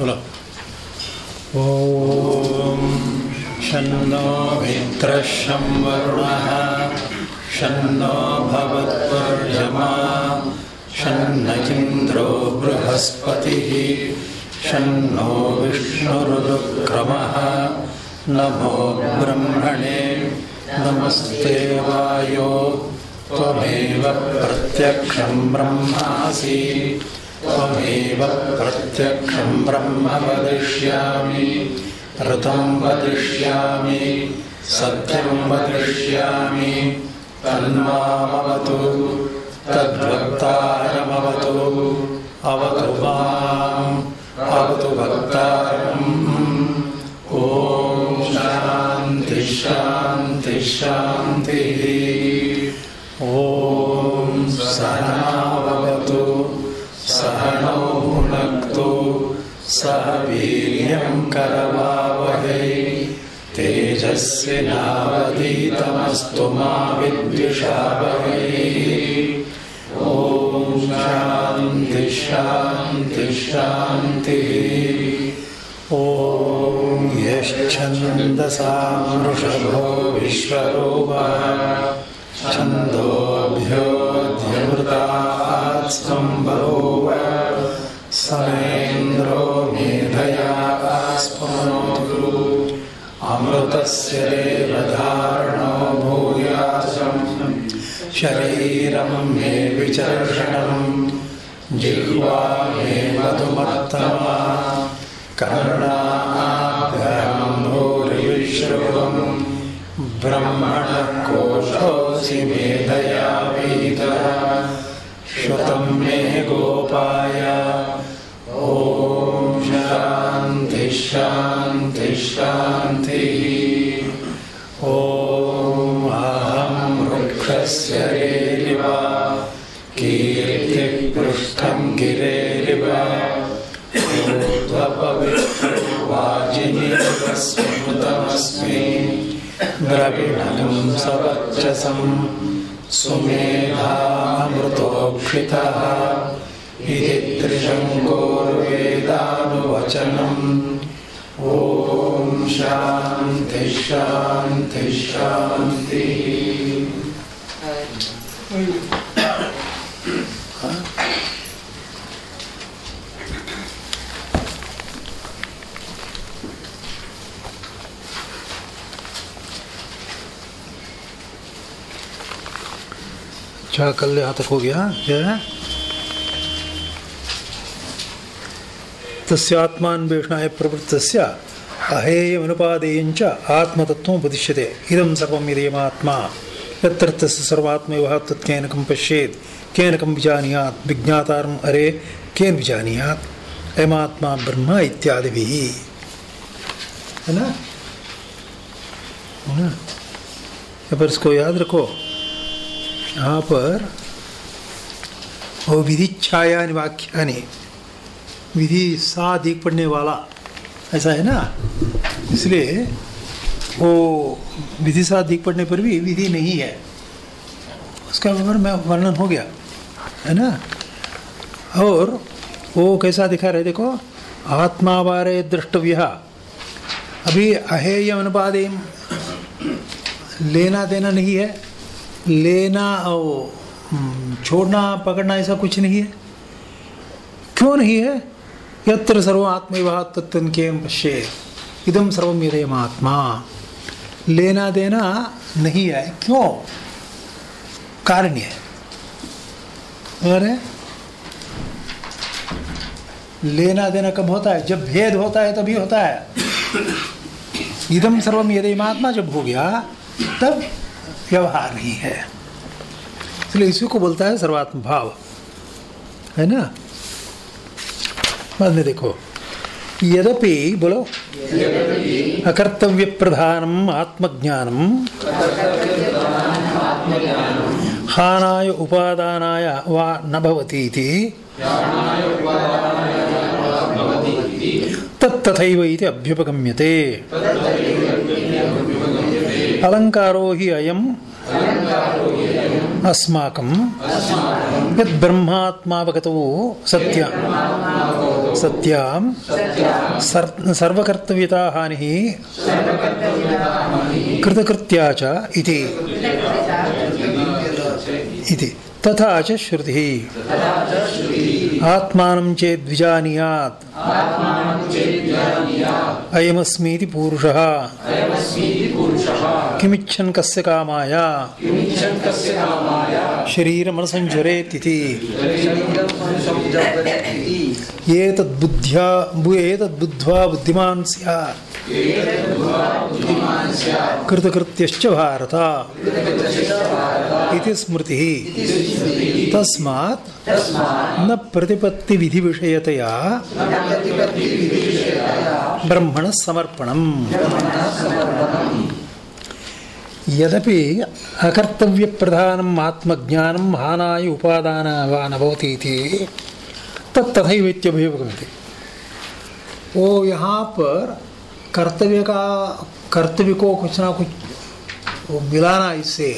ॐ शन्नो मित्रशं वरुणः शन्नो भवत्वर्यमा शन्नचिन्द्रो बृहस्पतिः शन्नो विष्णुरुक्रमः नमो ब्रह्मणे नमस्ते वायो त्वमेव प्रत्यक्षं ब्रह्मासि त्वमेव प्रत्यक्षं ब्रह्म वदिष्यामि ऋतं वदिष्यामि सत्यं वदिष्यामि तन्मामवतु तद्वक्तारमवतु अवतु माम् अवतु वक्तारम्। ॐ शान्ति शान्ति शान्तिः। ॐ सहनावतु सहनौ भुनक्तु सह वीर्यं करवावहै। तेजस्विनावधीतमस्तु मा विद्विषावहै। ॐ शान्ति शान्ति शान्तिः। ॐ यश्छन्दसां वृषभो विश्वरूपः। छन्दोभ्योऽध्यमृतात् सम्भव समेन्द्रो मेधया अमृतस्य देवधारणो भूयासम्। शरीरं मे विचर्षणं जिह्वा मे मधुमत्तमा। कर्णाभ्यां भूरिविश्रुवम्। ब्रह्मणः कोशोऽसि मेधया। श्रुतं मे गोपाय। ॐ शान्ति शान्ति शान्तिः ॐ अहं वृक्षस्य रेरिव कीर्तिपृष्ठं गिरेरिव वाजिनीस्मृतमस्मि द्रविणं सवच्चसं सुमेधामृतोक्षितः इति त्रिशङ्कोर्वेदानुवचनम् ॐ शान्ति शान्ति शान्तिः। अच्छा कल यहाँ तक हो गया क्या है? तस्यात्मान्वेषणाय प्रवृत्तस्य अहेयमनुपादेयञ्च आत्मतत्त्वमुपदिश्यते इदं सर्वम् इदयमात्मा। यत्र तस्य सर्वात्मैव तत्केन कं पश्येत् केन कं विजानीयात् विज्ञातारम् अरे, केन विजानीयात्? अयमात्मा ब्रह्म इत्यादिभिः। है ना? है पर इसको याद रखो। यहाँ पर वो विधि छाया वाख्यानि विधि सा दिख पड़ने वाला, ऐसा है ना? इसलिए वो विधि सा दिख पड़ने पर भी विधि नहीं है। उसका वर्णन हो गया, है ना? और वो कैसा दिखा रहे देखो, आत्मा बारे द्रष्टव्य। अभी अहेय अनुपादे लेना देना नहीं है। लेना और छोड़ना, पकड़ना, ऐसा कुछ नहीं है? क्यों नहीं है? यत्र सर्व आत्मविवाह तत्व के पश्ये इदम सर्वम यदयम आत्मा। लेना देना नहीं है। क्यों? कारण है। अरे? लेना देना कब होता है? जब भेद होता है, तभी होता है। इदम सर्वम यदयम महात्मा जब हो गया, तब व्यवहार नहीं है। इसलिए इसी को बोलता है सर्वात्म भाव है ना? बाद में देखो। यद्यपि बोलो। अकर्तव्य प्रधानम आत्मज्ञानम। हानाय उपादानाय वा न भवति इति तत्तथैव इति अभ्युपगम्यते। अलङ्कारो हि अयम् अस्माकं यद् ब्रह्मात्मावगतो सत्य। सत्याम। सर्- सर्वकर्तव्यता हानि कृतकृत्या च इति तथा च श्रुतिः। आत्मानं चेद्विजानीयात् अयमस्मीति पूरुषः। किमिच्छन् कस्य कामाय। शरीरमनसञ्चरेत् इति एतद्बुद्ध्या बु- एतद्बुद्ध्वा बुद्धिमान् कृतकृत्यश्च भारत। इति स्मृतिः। तस्मात् न प्रतिपत्तिविधिविषयतया ब्रह्मणः समर्पणम् यदपि अकर्तव्यप्रधानम् आत्मज्ञानं वा न भवति इति तत् तथैव इत्यभियुगमिति वो यहाँ पर कर्तव्य का, कर्तव्य को कुछ ना कुछ मिलाना इससे।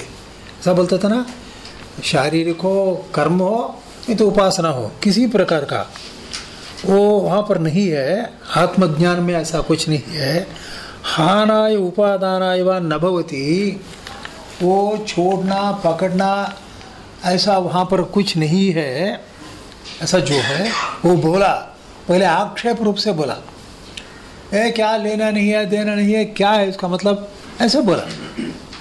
ऐसा बोलते थे ना, शारीरिक हो, कर्म हो, नहीं तो उपासना हो, किसी प्रकार का। वो वहाँ पर नहीं है, आत्मज्ञान में ऐसा कुछ नहीं है। हानाय उपादानाय व न भवति, वो छोड़ना, पकड़ना, ऐसा वहाँ पर कुछ नहीं है। ऐसा जो है, वो बोला। पहले आक्षेप रूप से बोला। ए, क्या लेना नहीं है, देना नहीं है, क्या है इसका मतलब? ऐसे बोला।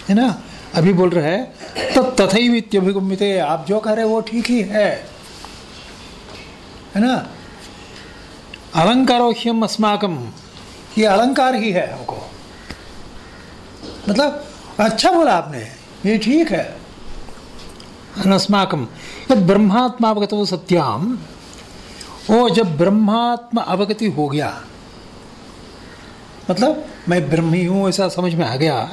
है ना? अभी बोल रहे हैं तो इत्यभिगमित आप जो कह रहे वो ठीक ही है। है ना? अलंकारोह्यम अस्माकम, ये अलंकार ही है हमको। मतलब अच्छा बोला आपने, ये ठीक है। अस्माकम यद ब्रह्मात्मा अवगत हो सत्याम। वो जब ब्रह्मात्मा अवगति हो गया मतलब मैं ब्रह्मी हूँ, ऐसा समझ में आ गया।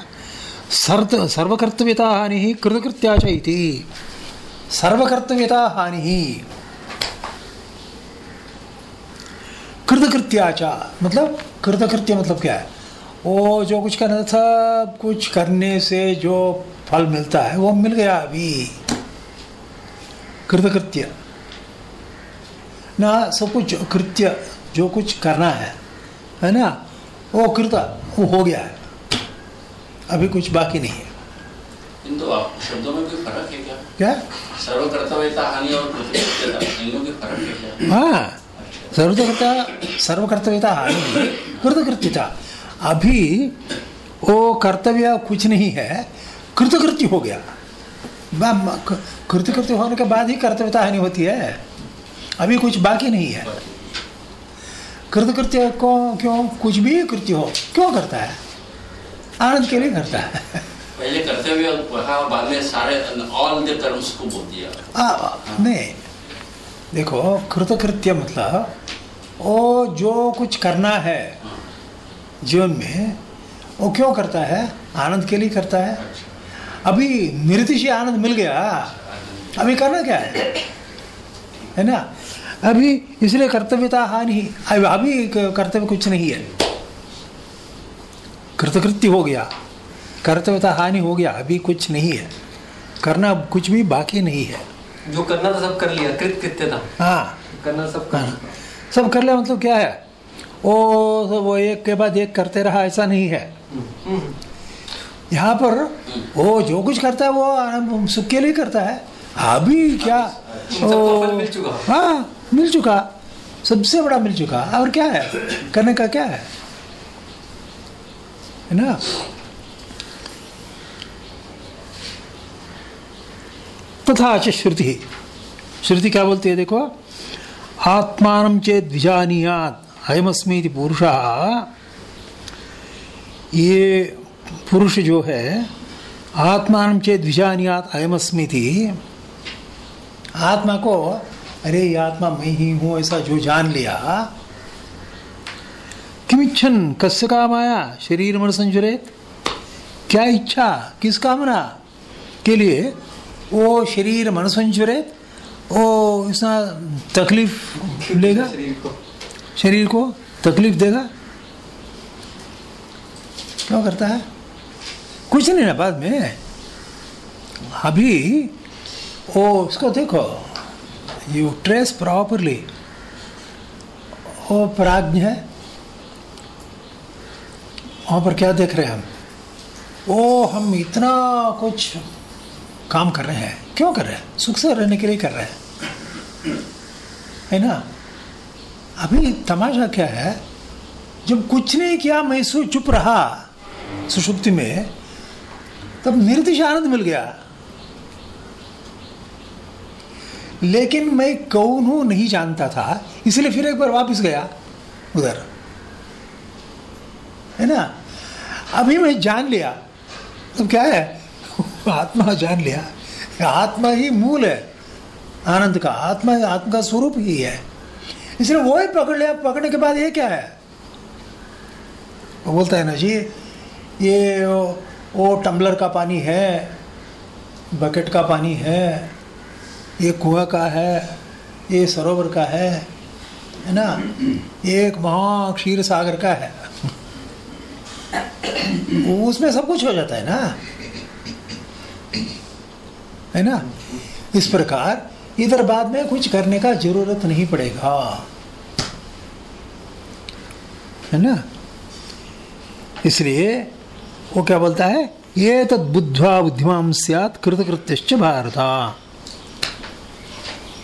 सर्व सर्वकर्तव्यता हानि ही कृतकृत्या च सर्वकर्तव्यता हानि ही कृतकृत्या च मतलब कृतकृत्य मतलब क्या है? वो जो कुछ करना था कुछ करने से जो फल मिलता है, वो मिल गया अभी। कृतकृत्य। ना सब कुछ कृत्य जो कुछ करना है है ना? वो कृत वो हो गया है। अभी कुछ बाकी नहीं है। शब्दों में कोई फ़र्क है क्या? क्या? सर्वकर्तव्यता हानि और है हाँ। सर्वकर्ता सर्वकर्तव्यता हानि कृतकृत्यता। अभी वो कर्तव्य कुछ नहीं है कृतकृत्य हो गया। बा- कृत्य होने के बाद ही कर्तव्यता हानि होती है। अभी कुछ बाकी नहीं है। कृतकृत्य को क्यों कुछ भी कृत्य हो क्यों करता है? आनंद के लिए करता है। पहले कर्तव्य बाद में सारे ऑल द को बोल दिया। आ, नहीं देखो कृतकृत्य मतलब वो जो कुछ करना है जीवन में वो क्यों करता है? आनंद के लिए करता है। अभी से आनंद मिल गया। अभी करना क्या है? है ना? अभी इसलिए कर्तव्यता हानि अभी अभी कर्तव्य कुछ नहीं है। कृतकृत्य हो गया। कर्तव्यता हानि हो गया। अभी कुछ नहीं है। करना कुछ भी बाकी नहीं है। जो करना था सब कर लिया। कृत कृत्य था। हाँ। करना सब कर हाँ। सब कर लिया मतलब क्या है? ओ वो एक के बाद एक करते रहा ऐसा नहीं है। हम्म, यहाँ पर वो जो कुछ करता है वो आनंद सुख के लिए करता है। अभी क्या? फल मिल चुका। हाँ मिल चुका। सबसे बड़ा मिल चुका। और क्या है? करने का क्या है? है ना? तथा च श्रुति। श्रुति क्या बोलती है देखो? आत्मान चेत विजानीयात अयमस्मी पुरुष। ये पुरुष जो है आत्मान चेत विजानीयात अयमस्मीति। आत्मा को अरे ये आत्मा मैं ही हूँ ऐसा जो जान लिया। किमिच्छन? कस्य कामाया शरीर मन संजुरेत क्या इच्छा? किस कामना? के लिए? वो शरीर मन संजुरेत वो इसना तकलीफ़ लेगा शरीर को। शरीर को तकलीफ़ देगा? क्यों करता है? कुछ नहीं ना बाद में। अभी, ओ उसको देखो। यू ट्रेस प्रॉपरली वो प्राज्ञ है। वहाँ पर क्या देख रहे हैं हम? ओ, हम इतना कुछ काम कर रहे हैं। क्यों कर रहे हैं? सुख से रहने के लिए कर रहे हैं। है ना? अभी तमाशा क्या है? जब कुछ नहीं किया, मैं सु, चुप रहा। सुषुप्ति में तब निर्दिश आनंद मिल गया। लेकिन मैं कौन हूँ नहीं जानता था, इसलिए फिर एक बार वापस गया उधर। है ना? अभी मैं जान लिया। तो क्या है? आत्मा जान लिया। आत्मा ही मूल है। आनंद का आत्मा आत्मा का स्वरूप ही है। इसलिए वो ही पकड़ लिया। पकड़ने के बाद ये क्या है? वो बोलता है ना जी, ये वो, टम्बलर का पानी है बकेट का पानी है ये कुआँ का है ये सरोवर का है है ना? एक महा क्षीर सागर का है। उसमें सब कुछ हो जाता है ना? है ना? इस प्रकार इधर बाद में कुछ करने का ज़रूरत नहीं पड़ेगा। है ना? इसलिए वो क्या बोलता है? ये तद बुद्ध्वा बुद्धिमान सियात कृतकृत्यश्च भारत।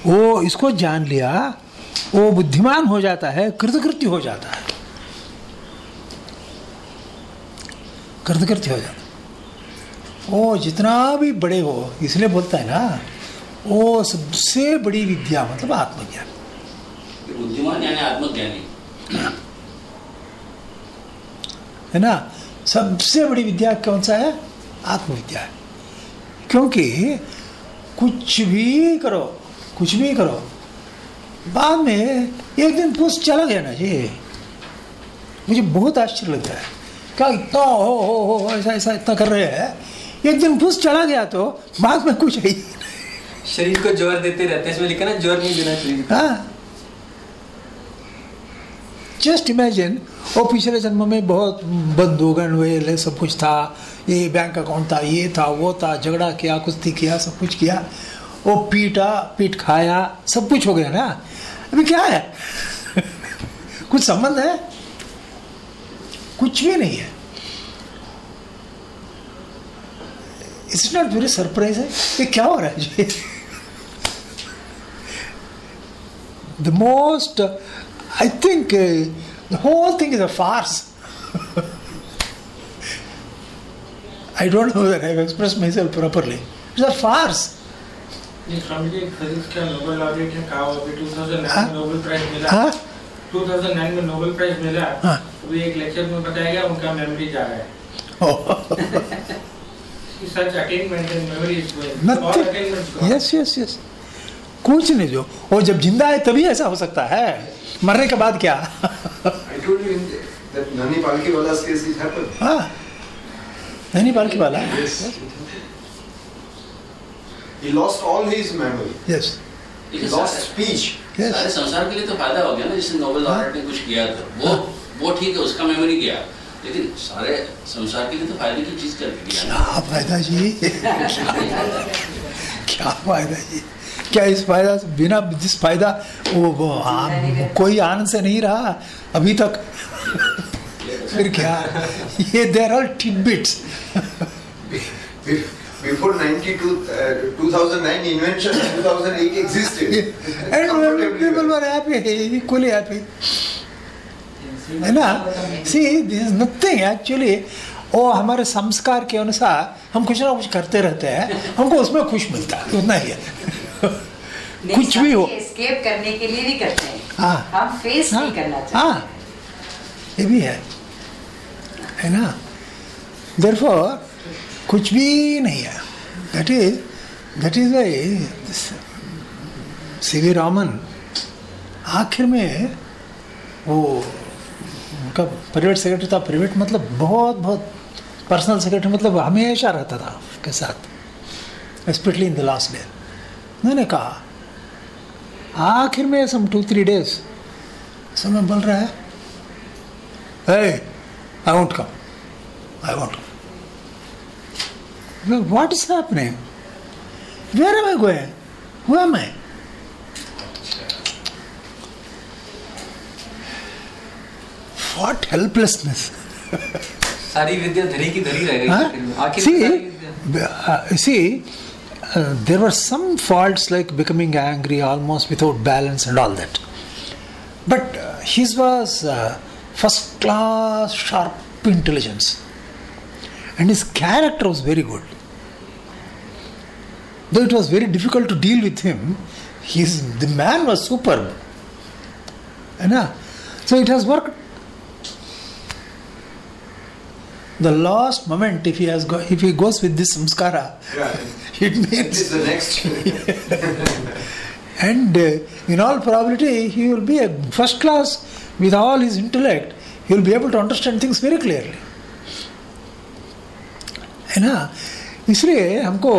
वो इसको जान लिया वो बुद्धिमान हो जाता है कृतकृत्य हो जाता है। कृतकृत्य हो जाता है। वो जितना भी बड़े हो इसलिए बोलता है ना वो सबसे बड़ी विद्या मतलब आत्मज्ञान। बुद्धिमान यानी आत्मज्ञानी। है ना? सबसे बड़ी विद्या कौन सा है? आत्मविद्या है। क्योंकि कुछ भी करो कुछ भी करो बाद में एक दिन पूछ चला गया ना जी। मुझे बहुत आश्चर्य लगता है। क्या इतना हो हो हो ऐसा ऐसा इतना कर रहे हैं? एक दिन पूछ चला गया तो बाद में कुछ है नहीं। शरीर को ज़ोर देते रहते हैं इसमें लिखा ना ज़ोर नहीं देना चाहिए। हाँ। जस्ट इमेजिन वो पिछले जन्म में बहुत बंदूकन वे सब कुछ था, ये बैंक अकाउंट था, ये था, वो था, झगड़ा किया, कुश्ती किया, सब कुछ किया वो पीटा, पीट खाया, सब कुछ हो गया ना? अभी क्या है? कुछ संबंध है? कुछ भी नहीं है। इट्स नॉट वेरी सरप्राइज़ है ये क्या हो रहा है? जी the most i think uh, the whole thing is a farce i don't know that i've expressed myself properly it's a farce ये स्वामी जी फिजिक्स का नोबेल लॉरेट है कहा अभी 2009 हाँ? में नोबेल प्राइज मिला हाँ 2009 में नोबेल प्राइज मिला हाँ। अभी एक लेक्चर में बताया गया उनका मेमोरी जा रहा है oh. Such attainment and memory is going nothing yes yes yes कुछ नहीं जो वो जब ज़िंदा है तभी ऐसा हो सकता है। मरने के बाद क्या. हाँ। नहीं पाल वाला He lost all his memory. Yes He lost speech. Yes. सारे संसार के लिए तो फ़ायदा हो गया ना जिसने नोबेल हाँ। लॉरेट ने कुछ किया था। वो वो ठीक है उसका मेमोरी गया। लेकिन सारे संसार के लिए तो फ़ायदे की चीज़ करके दिया ना। क्या फ़ायदा जी? क्या फ़ायदा जी? क्या इस फ़ायदा? से बिना जिस फ़ायदा वो, वो आ, कोई आनंद से नहीं रहा। अभी तक फिर क्या? ये there are tidbits Be- Before 92, uh, 2009 invention, 2008 existed. People well. Were happy equally happy है ना? See this is nothing actually वो हमारे संस्कार के अनुसार हम कुछ ना कुछ करते रहते हैं। हमको उसमें खुश मिलता है। उतना ही है। कुछ भी हो। एस्केप करने के लिए नहीं करते हैं। हाँ। हम फेस हाँ, नहीं करना चाहते। हाँ। ये भी है। है ना? देरफॉर कुछ भी नहीं है। That is that is why C V Raman आखिर में वो उनका प्राइवेट सेक्रेटरी था। प्राइवेट मतलब बहुत बहुत पर्सनल सेक्रेटरी मतलब हमेशा रहता था उसके साथ specially in the last day मैंने कहा आखिर में सम टू थ्री डेज़ समय बोल रहा है hey i won't come i won't come well, what is happening where am i going who am i what helplessness सारी विद्या धरी की धरी रह गई Huh? आखिर Uh, there were some faults like becoming angry almost without balance and all that. But uh, his was uh, first class sharp intelligence. And his character was very good. Though it was very difficult to deal with him his the man was superb. And, uh, so it has worked the last moment if he has go, if he goes with this samskara Yeah. it means is the next. and uh, in all probability he will be a first class with all his intellect he will be able to understand things very clearly है ना इसलिए हमको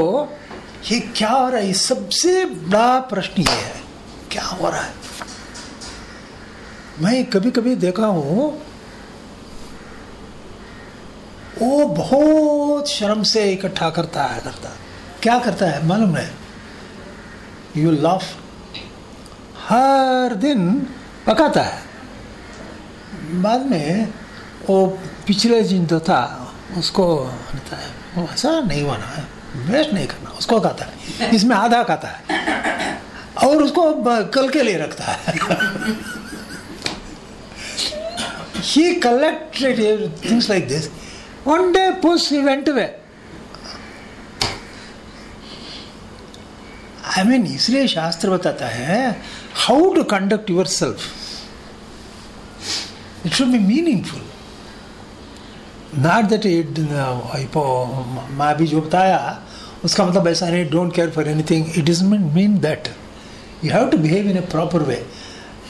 ये क्या हो रहा है सबसे बड़ा प्रश्न ये है क्या हो रहा है मैं कभी कभी देखा हूँ वो बहुत शर्म से इकट्ठा करता है, करता क्या करता है, मालूम है? यू लव हर दिन पकाता है। बाद में वो पिछले दिन जो था, उसको कहता है, वो ऐसा नहीं बना है वेस्ट नहीं करना, उसको खाता है, इसमें आधा खाता है, और उसको कल के लिए रखता है। He collected things like this. One day, puss, he went away. I mean, इसलिए शास्त्र बताता है how to conduct yourself it should be meaningful not that it मैं अभी जो बताया उसका मतलब ऐसा नहीं don't care for anything it is mean that you have to behave in a proper way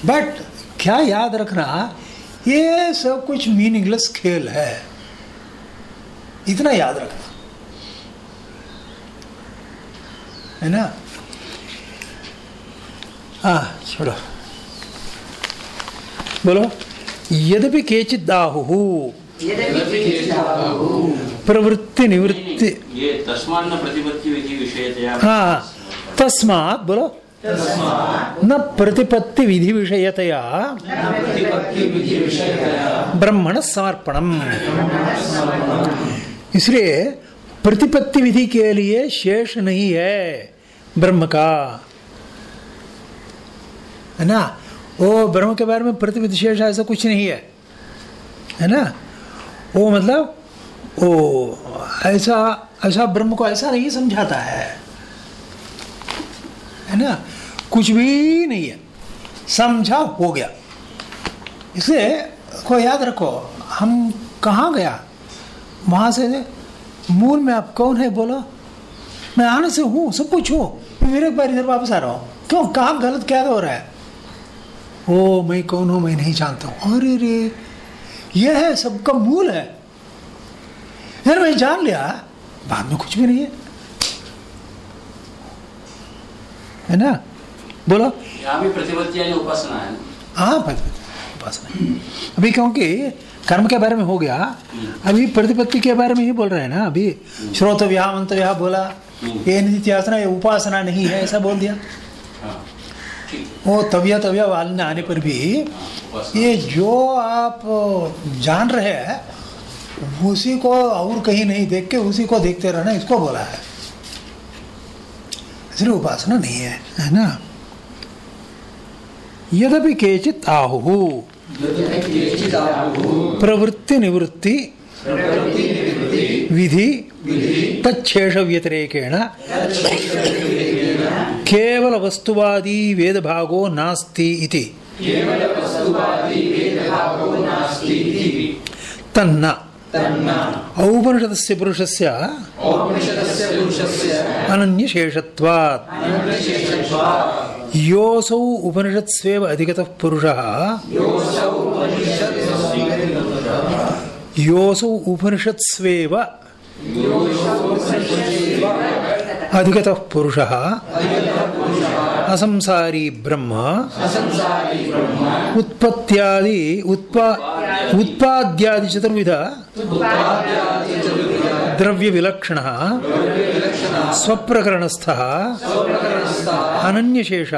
but क्या याद रखना ये सब कुछ मीनिंगलेस खेल है। इतना याद रखना। है ना? हाँ छोड़ो। बोलो यद्यपि केचित् दाहु प्रवृत्ति निवृत्ति। ये तस्मान्न प्रतिपत्ति विधि विषयतया। हाँ तस्मात् बोलो। न प्रतिपत्ति विधि विषयतया। ब्रह्मण समर्पणम। इसलिए प्रतिपत्ति विधि के लिए शेष नहीं है ब्रह्म का। है ना? वो ब्रह्म के बारे में प्रतिपत्ति शेष ऐसा कुछ नहीं है। है ना? वो मतलब वो ऐसा ऐसा ब्रह्म को ऐसा नहीं समझाता है। है ना? कुछ भी नहीं है। समझा हो गया। इसलिए को याद रखो, हम कहाँ गया? वहाँ से मूल में आप कौन है? बोलो मैं आने से हूँ सब कुछ हूँ फिर एक बार इधर वापस आ रहा हूँ। क्यों? कहाँ गलत क्या हो रहा है? ओ मैं कौन हूँ मैं नहीं जानता हूँ। अरे रे यह है सबका मूल है। यार मैं जान लिया बाद में कुछ भी नहीं है। है ना? बोलो। यहाँ भी प्रतिपत्ति यानी उपासना है हाँ प्रतिपत्ति उपासना अभी क्योंकि कर्म के बारे में हो गया। अभी प्रतिपत्ति के बारे में ही बोल रहे हैं ना, अभी। श्रोत व्याह मंत्र व्याह बोला, ये नित्यासना, ये उपासना नहीं है, ऐसा बोल दिया। वो तविया तविया वाल आने पर भी ये जो आप जान रहे हैं, उसी को और कहीं नहीं देख के उसी को देखते रहना, इसको बोला है। इसलिए उपासना नहीं है है ना? यद्यपि केचित आहु। प्रवृत्ति निवृत्ति विधि तच्छेष व्यतिरेकेण केवल वस्तुवादी वेद भागो नास्ति इति। तन्न। औपनिषदस्य पुरुषस्य अनन्यशेषत्वात्। योऽसौ उपनिषत्स्वेव अधिगतः पुरुषः। योऽसौ उपनिषत्स्वेव अधिगतः पुरुषः। असंसारी ब्रह्म। उत्पत्त्यादि उत्पा उत्पाद्यादि चतुर्विध। द्रव्य विलक्षण स्वप्रकरणस्थ, अनन्यशेष,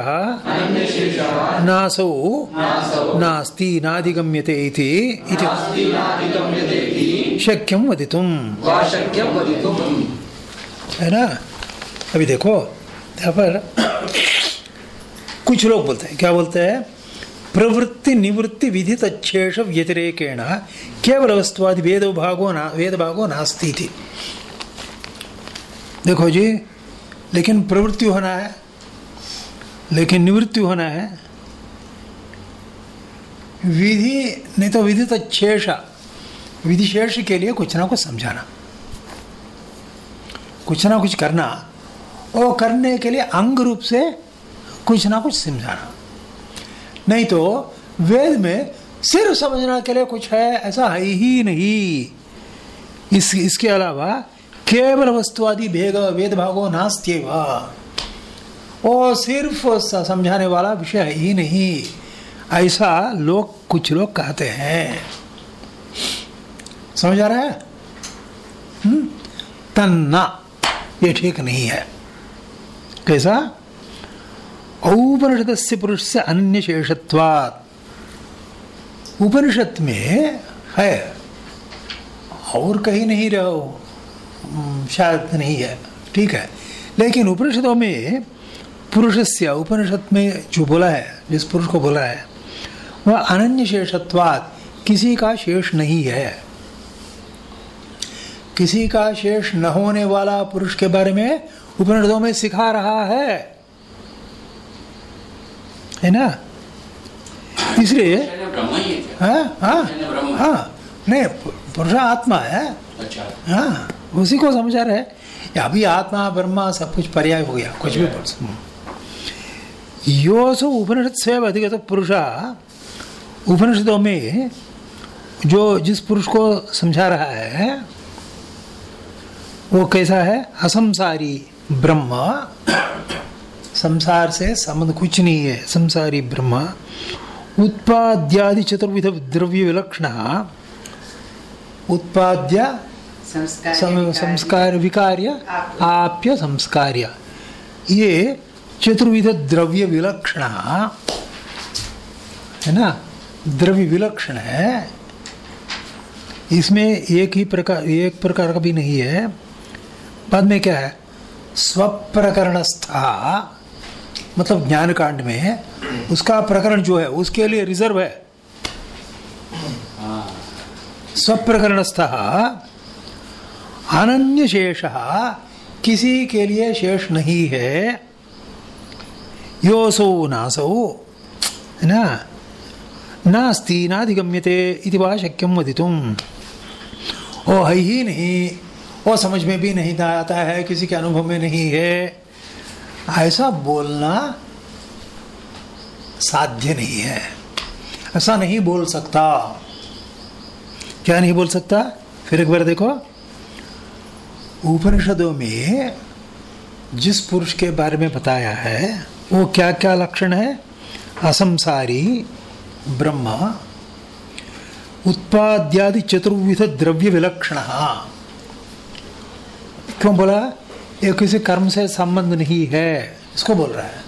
नासौ, नास्ति, नाधिगम्यते इति शक्यम है ना? अभी देखो, यहाँ पर कुछ लोग बोलते हैं। क्या बोलते हैं? प्रवृत्ति निवृत्ति विधि तच्छेष व्यतिरेकेण केवल वस्तुवादि वेद भागो ना वेद भागो नास्ती थी देखो जी, लेकिन प्रवृत्ति होना है, लेकिन निवृत्ति होना है। विधि, नहीं तो विधि तच्छेष विधि शेष के लिए कुछ ना कुछ समझाना। कुछ ना कुछ करना, और करने के लिए अंग रूप से कुछ ना कुछ समझाना। नहीं तो वेद में सिर्फ़ समझने के लिए कुछ है, ऐसा है ही नहीं। इस, इसके अलावा केवल वस्तुवादी भेद वेद भागो नास्त्यव। और सिर्फ़ समझाने वाला विषय है ही नहीं। ऐसा लोग, कुछ लोग कहते हैं। समझ आ रहा है? हम्म? तन्ना, ये ठीक नहीं है। कैसा? औपनिषद से पुरुष से अन्य शेषत्वात् उपनिषद में है। और कहीं नहीं रहो। शायद नहीं है। ठीक है। लेकिन उपनिषदों में पुरुष से उपनिषद में जो बोला है, जिस पुरुष को बोला है, वह अनन्य शेषत्वात् किसी का शेष नहीं है। किसी का शेष न होने वाला पुरुष के बारे में उपनिषदों में सिखा रहा है। है ना? इसलिए ही है हाँ नहीं पुरुष आत्मा है। अच्छा। हाँ उसी को समझा रहे अभी आत्मा ब्रह्मा सब कुछ पर्याय हो गया कुछ भी बोल सकते योसु उपनिषद स्वयं अधिगत पुरुष। उपनिषदों में जो जिस पुरुष को समझा रहा है वो कैसा है? असंसारी ब्रह्म। संसार से संबंध कुछ नहीं है संसारी ब्रह्म उत्पाद्यादि चतुर्विध द्रव्य विलक्षण उत्पाद्य संस्कार विकार्य आप्य संस्कार्य ये चतुर्विध द्रव्य विलक्षण है ना द्रव्य विलक्षण है इसमें एक ही प्रकार एक प्रकार का भी नहीं है बाद में क्या है स्वप्रकरणस्था मतलब ज्ञान कांड में है, उसका प्रकरण जो है, उसके लिए रिज़र्व है। स्वप्रकरणस्थ अनन्य शेष किसी के लिए शेष नहीं है। योसो नासो, है ना? नास्ति, नाधिगम्यते इति वा शक्यम ओ है ही नहीं वो समझ में भी नहीं आता है, किसी के अनुभव में नहीं है। ऐसा बोलना साध्य नहीं है। ऐसा नहीं बोल सकता। क्या नहीं बोल सकता? फिर एक बार देखो। उपनिषदों में जिस पुरुष के बारे में बताया है, वो क्या क्या लक्षण है? असंसारी, ब्रह्म, उत्पाद्यादि चतुर्विध द्रव्य विलक्षण। क्यों बोला? ये किसी कर्म से संबंध नहीं है। इसको बोल रहा है।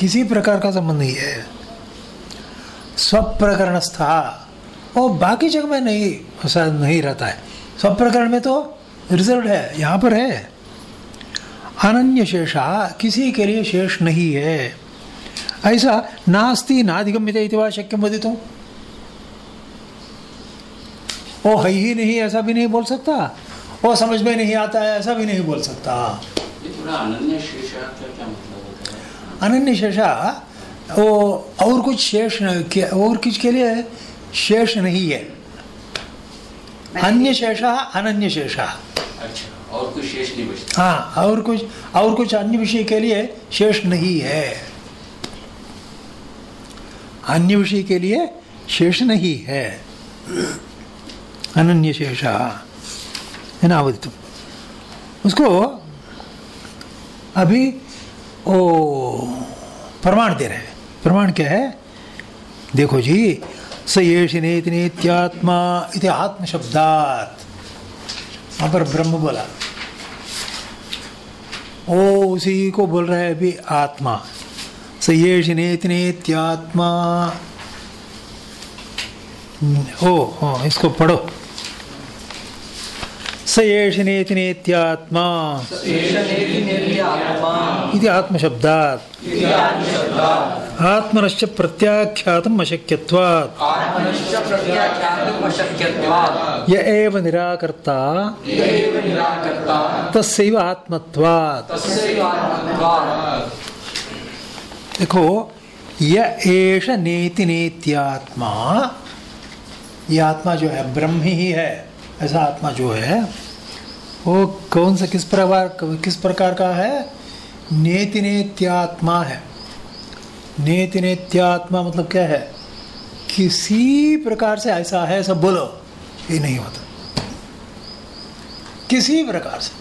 किसी प्रकार का संबंध नहीं है। स्वप्रकरणस्था। और बाकी जगह में नहीं, ऐसा नहीं रहता है। स्वप्रकरण में तो रिज़र्व है, यहाँ पर है। अनन्य शेषा, किसी के लिए शेष नहीं है। ऐसा नास्ति नाधिगम्यते इति वा शक्यम वदितुम वो है ही नहीं, ऐसा भी नहीं बोल सकता। वो समझ में नहीं आता है ऐसा भी नहीं बोल सकता। अनन्य शेष क्या मतलब अनन्य शेषा वो और कुछ शेष और कुछ के लिए? शेष नहीं है। अन्य शेषा अनन्य शेषा। अच्छा और कुछ शेष नहीं बचता। हाँ और कुछ और कुछ अन्य विषय के लिए शेष नहीं है। अन्य विषय के लिए शेष नहीं है। अनन्य शेषा है ना अवधितुम उसको अभी ओ प्रमाण दे रहे हैं। प्रमाण क्या है? देखो जी स येष नेति नेत्यात्मा इति आत्म शब्दात वहाँ पर ब्रह्म बोला। ओ उसी को बोल रहा है अभी आत्मा। सयेश नेति नेत्यात्मा ओ ओ, इसको पढ़ो। सयेश नेति नेत्यात्मा। इति आत्मशब्दात्। आत्मनश्च प्रत्याख्यातम् अशक्यत्वात्। य एव निराकर्ता। तस्यैव आत्मत्वात्। देखो य एष नेति नेत्यात्मा। ये आत्मा जो है ब्रह्म ही है ऐसा आत्मा जो है वो कौन सा, किस प्रकार किस प्रकार का है? नेति नेत्यात्मा है। नेति नेत्यात्मा मतलब क्या है? किसी प्रकार से ऐसा है सब बोलो, ये नहीं होता। किसी प्रकार से।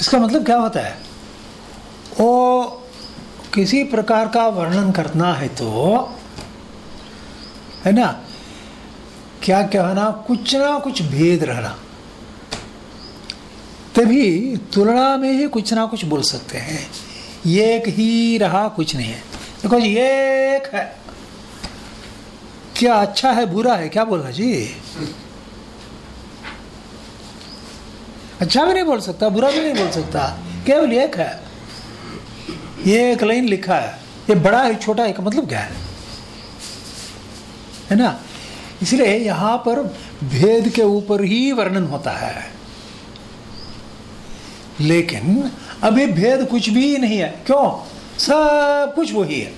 इसका मतलब क्या होता है? वो किसी प्रकार का वर्णन करना है तो है ना? क्या कहना? कुछ ना कुछ भेद रहना। तभी तुलना में ही कुछ ना कुछ बोल सकते हैं। एक ही रहा कुछ नहीं है। देखो जी एक है। क्या अच्छा है, बुरा है, क्या बोलना जी? अच्छा भी नहीं बोल सकता, बुरा भी नहीं बोल सकता। केवल एक है। ये एक लाइन लिखा है। ये बड़ा है, छोटा है का मतलब क्या है? है ना? इसलिए यहाँ पर भेद के ऊपर ही वर्णन होता है। लेकिन अभी भेद कुछ भी नहीं है। क्यों? सब कुछ वही है।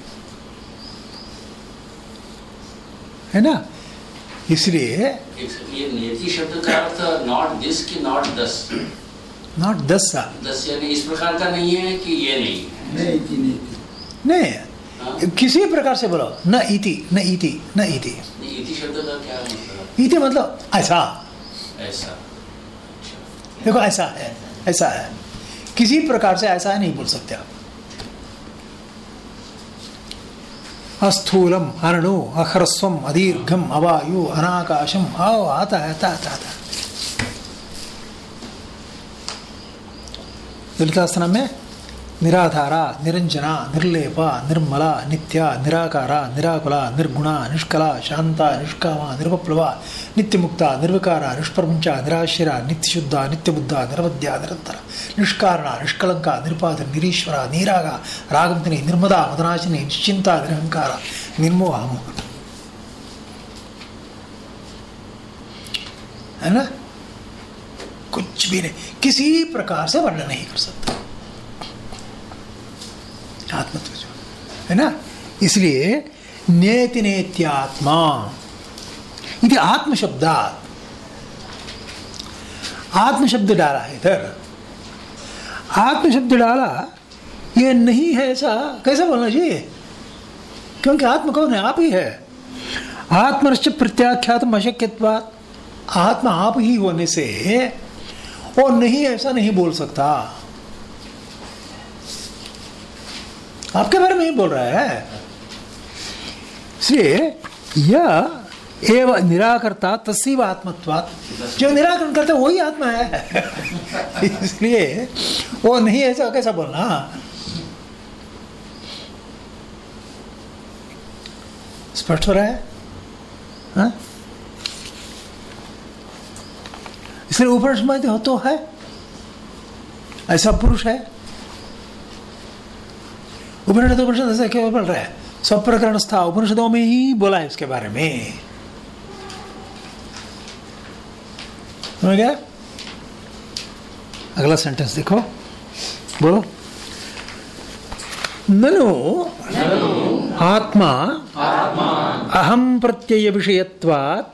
है ना? इसलिए ये शब्द का अर्थ नॉट दिस की नॉट दस। नॉट दस सा। दस यानी इस प्रकार का नहीं है कि ये नहीं है। नहीं नहीं। हाँ? किसी प्रकार से बोलो। न इति न इति न इति। ये इति शब्द का क्या मतलब? इति मतलब ऐसा। ऐसा। देखो ऐसा है। ऐसा है। किसी प्रकार से ऐसा नहीं बोल सकते आप। अस्थूलम अरणु अखरस्वम अदीर्घम अवायु अनाकाशम। आओ, आता है, आता आता आता ललितास्त्र में निराधारा, निरंजना, निर्लेपा, निर्मला, नित्या, निराकारा, निराकुला, निर्गुणा, निष्कला, शांता, निष्कामा, निर्वप्लवा नित्यमुक्ता निर्विकारा निष्प्रपंचा निराश्रा नित्यशुद्धा नित्यबुद्धा निरवध्या निरंतर निष्कारणा निष्कलंका निर्पात निरीश्वरा निरागा रागंतिनी निर्मदा मदनाशिनी निश्चिंता निरहंकारा निर्मोह है ना कुछ भी नहीं किसी प्रकार से वर्णन नहीं कर सकता आत्मत्व जो है ना इसलिए नेति नेत्यात्मा यदि आत्म शब्दात आत्म शब्द डाला है इधर। आत्म शब्द डाला, ये नहीं है ऐसा। कैसे बोलना चाहिए? क्योंकि आत्म कौन है? आप ही है। आत्मनिश्च प्रत्याख्यात अशक्यत्वात। आत्मा आप ही होने से और नहीं, ऐसा नहीं बोल सकता। आपके बारे में ही बोल रहा है। इसलिए यह एव निराकर्ता तस्वीर आत्मत्वात। जो निराकरण करता वही आत्मा है। इसलिए, वो नहीं ऐसा कैसा बोलना? स्पष्ट हो रहा है? हाँ? इसलिए ऊपर समझते हो तो है। ऐसा पुरुष है। उपनिषद उपनिषद ऐसा क्यों बोल रहा है। सब प्रकरण था उपनिषदों में ही बोला है उसके बारे में। समझ गया अगला सेंटेंस देखो। बोलो। ननु आत्मा अहम प्रत्यय विषयत्वात्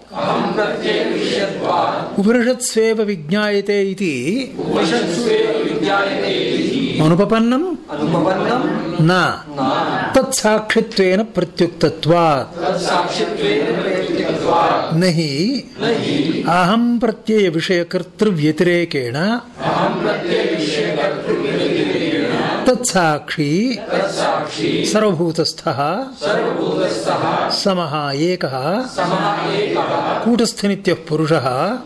उपनिषत्स्वेव विज्ञायते इति। अनुपपन्नम् अनुपपन्नम न तत्साक्षित्वेन नहि। अहम प्रत्यय विषय कर्तृव्यतिरेकेण तत्साक्षी सर्वभूतस्थः। समः एकः। कूटस्थनित्यः पुरुषः।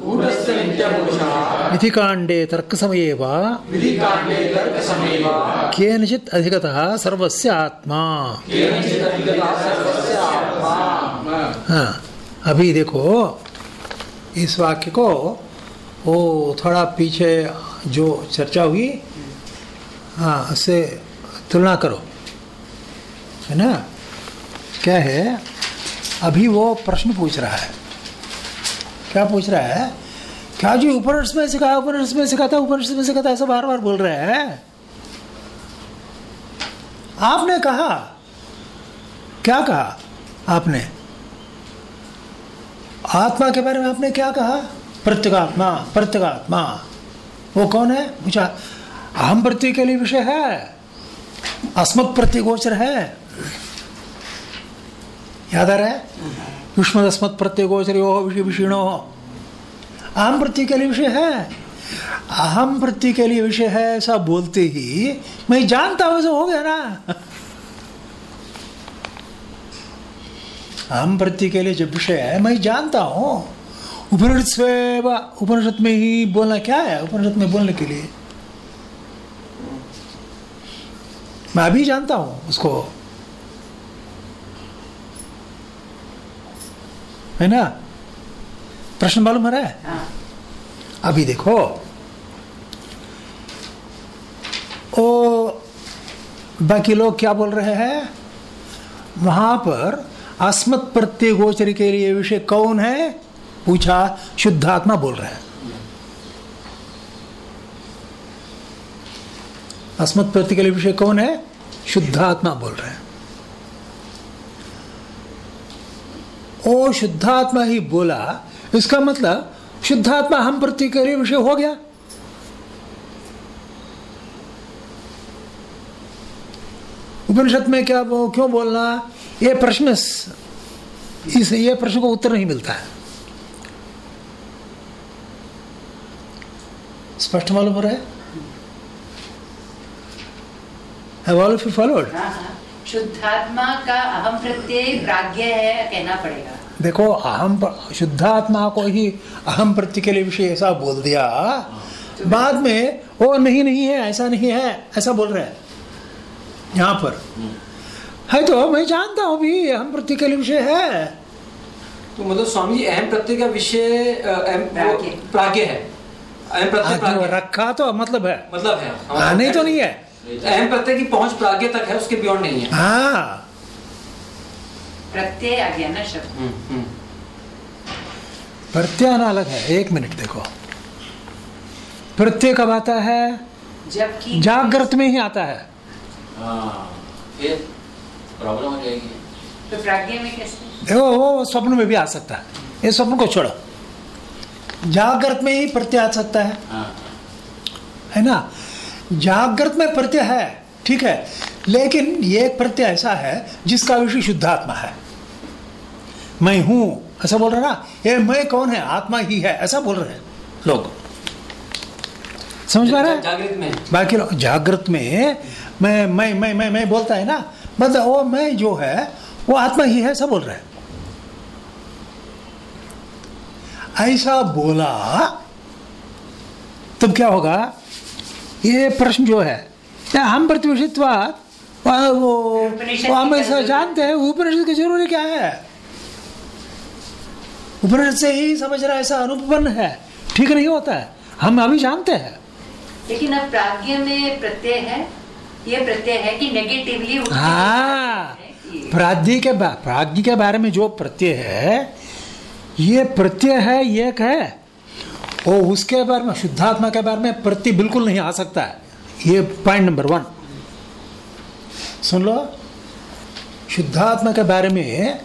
इति काण्डे तर्कसमये वा। वा केनचित् आत्मा सर्वस्य आत्मा हाँ। अभी देखो, इस वाक्य को, वो थोड़ा पीछे जो चर्चा हुई हाँ उससे तुलना करो। है ना? क्या है? अभी वो प्रश्न पूछ रहा है। क्या पूछ रहा है? क्या जी उपनिषद में सिखाया उपनिषद में सिखाता उपनिषद में सिखाता ऐसा बार बार बोल रहे हैं? आपने कहा। क्या कहा आपने? आत्मा के बारे में आपने क्या कहा? प्रत्यगात्मा प्रत्यगात्मा। वो कौन है? पूछा, अहम प्रत्यय के लिए विषय है। अस्मत् प्रत्यगोचर है। याद आ रहा है? युष्म अस्मत् प्रत्यगोचर यो विषय विषीणो। अहम प्रत्यय के लिए विषय है। अहम प्रत्यय के लिए विषय है ऐसा बोलते ही, मैं जानता हूँ, ऐसा हो गया ना। अहम प्रत्यय के लिए जब विषय है मैं जानता हूँ। उपनिषद से उपनिषद में ही बोलना क्या है? उपनिषद में बोलने के लिए। मैं अभी जानता हूँ उसको। है ना? प्रश्न मालूम है? हाँ। अभी देखो। ओ बाकी लोग क्या बोल रहे हैं? वहाँ पर अस्मत् प्रत्यय गोचर के लिए विषय कौन है? पूछा, शुद्धात्मा बोल रहे हैं। अस्मत् प्रत्यय के लिए विषय कौन है? शुद्धात्मा बोल रहे हैं। ओ, शुद्धात्मा ही बोला, इसका मतलब शुद्धात्मा हम प्रत्यय के लिए विषय हो गया। उपनिषद में क्या क्यों बोलना? ये प्रश्न इस ये प्रश्न को उत्तर नहीं मिलता। है स्पष्ट मालूम हो रहा है? Have all of you followed? हाँ हाँ। शुद्धात्मा का अहम प्रत्यय प्राज्ञ है कहना पड़ेगा। देखो अहम शुद्धात्मा को ही अहम प्रत्यय के लिए विषय ऐसा बोल दिया। बाद में वो नहीं नहीं है ऐसा नहीं है ऐसा बोल रहे हैं। यहाँ पर है तो मैं जानता हूँ भी अहम प्रत्यय के लिए विषय है। तो मतलब स्वामी जी अहम प्रत्यय का विषय। प्राज्ञ। है। अहम प्रत्यय रखा तो मतलब है। मतलब है। हाँ, नहीं तो नहीं है। अहम प्रत्यय की पहुँच प्राज्ञ तक है उसके बियॉन्ड नहीं है। हाँ। प्रत्यय आ गया ना शब्द। हम्म, हम्म। अलग है। एक मिनट देखो। प्रत्यय कब आता है? जबकि जागृत में ही आता है। हाँ फिर प्रॉब्लम हो जाएगी। तो प्राज्ञ में कैसे देखो वो स्वप्न में भी आ सकता है। ये स्वप्न को छोड़ो। जागृत में ही प्रत्यय आ सकता है। हाँ। है ना? जागृत में प्रत्यय है ठीक है? लेकिन ये एक प्रत्यय ऐसा है जिसका विषय शुद्धात्मा है। मैं हूँ। ऐसा बोल रहे ना? ये मैं कौन है? आत्मा ही है। ऐसा बोल रहे हैं लोग। समझ पा रहे हैं? जागृत में। बाकी लोग जागृत में मैं मैं मैं मैं मैं बोलता है ना? मतलब वो मैं जो है वो आत्मा ही है ऐसा बोल रहे हैं। ऐसा बोला तब क्या होगा? ये प्रश्न जो है क्या हम प्रतिविषित्वाद वो वो हम ऐसा जानते हैं उपनिषद की ज़रूरी क्या है? उपनिषद से ही समझ रहा है ऐसा अनुपन्न है ठीक नहीं होता है। हम अभी जानते हैं। लेकिन अब प्राज्ञ में प्रत्यय है। ये प्रत्यय है कि नेगेटिवली हाँ। के प्राज्ञ के बारे में जो प्रत्यय है, ये प्रत्यय है एक है। और उसके बारे में, शुद्धात्मा के बारे में प्रत्यय बिल्कुल नहीं आ सकता है। ये पॉइंट नंबर वन सुन लो। शुद्धात्मा के बारे में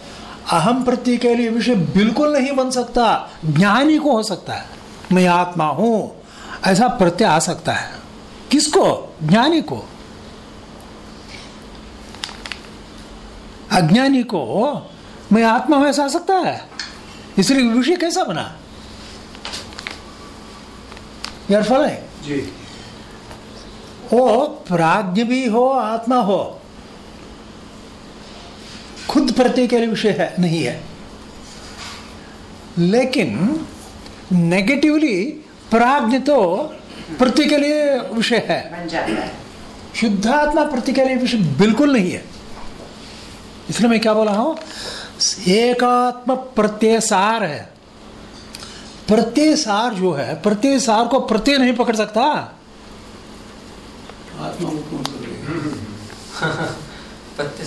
अहम प्रत्यय के लिए विषय बिल्कुल नहीं बन सकता। ज्ञानी को हो सकता है। मैं आत्मा हूँ। ऐसा प्रत्यय आ सकता है। किसको? ज्ञानी को। अज्ञानी को मैं आत्मा हूँ ऐसा आ सकता है। इसलिए विषय कैसा बना? यार फॉलोइंग जी। वो प्राज्ञ भी हो आत्मा हो खुद प्रत्यय के लिए विषय है नहीं है। लेकिन नेगेटिवली प्राज्ञ तो प्रति के लिए विषय है है। शुद्धात्मा प्रति के लिए विषय बिल्कुल नहीं है। इसलिए मैं क्या बोला हूँ? एकात्म प्रत्यय सार है। प्रत्यय सार जो है प्रत्यय सार को प्रत्यय नहीं पकड़ सकता। प्रत्यय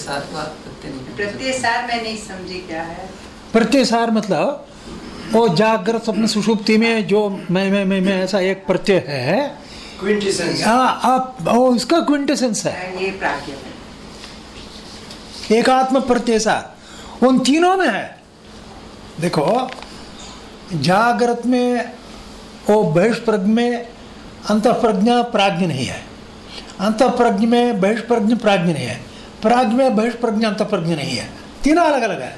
सार मैं नहीं समझी क्या है? प्रत्यय सार मतलब वो जागृत स्वप्न सुषुप्ति में जो मैं मैं मैं, मैं ऐसा एक प्रत्यय है। क्विंटेसेंस हाँ, आप वो इसका क्विंटेसेंस है। ये एकात्म प्रत्यय उन तीनों में है। देखो, जागृत में वो बहिष्प्रज्ञ में अंत प्रज्ञा प्राज्ञ नहीं है। अंत प्रज्ञ में बहिष्प्रज्ञ प्राज्ञ नहीं है। प्राज्ञ में बहिष्प्रज्ञ अंत प्रज्ञ नहीं है। तीनों अलग अलग है।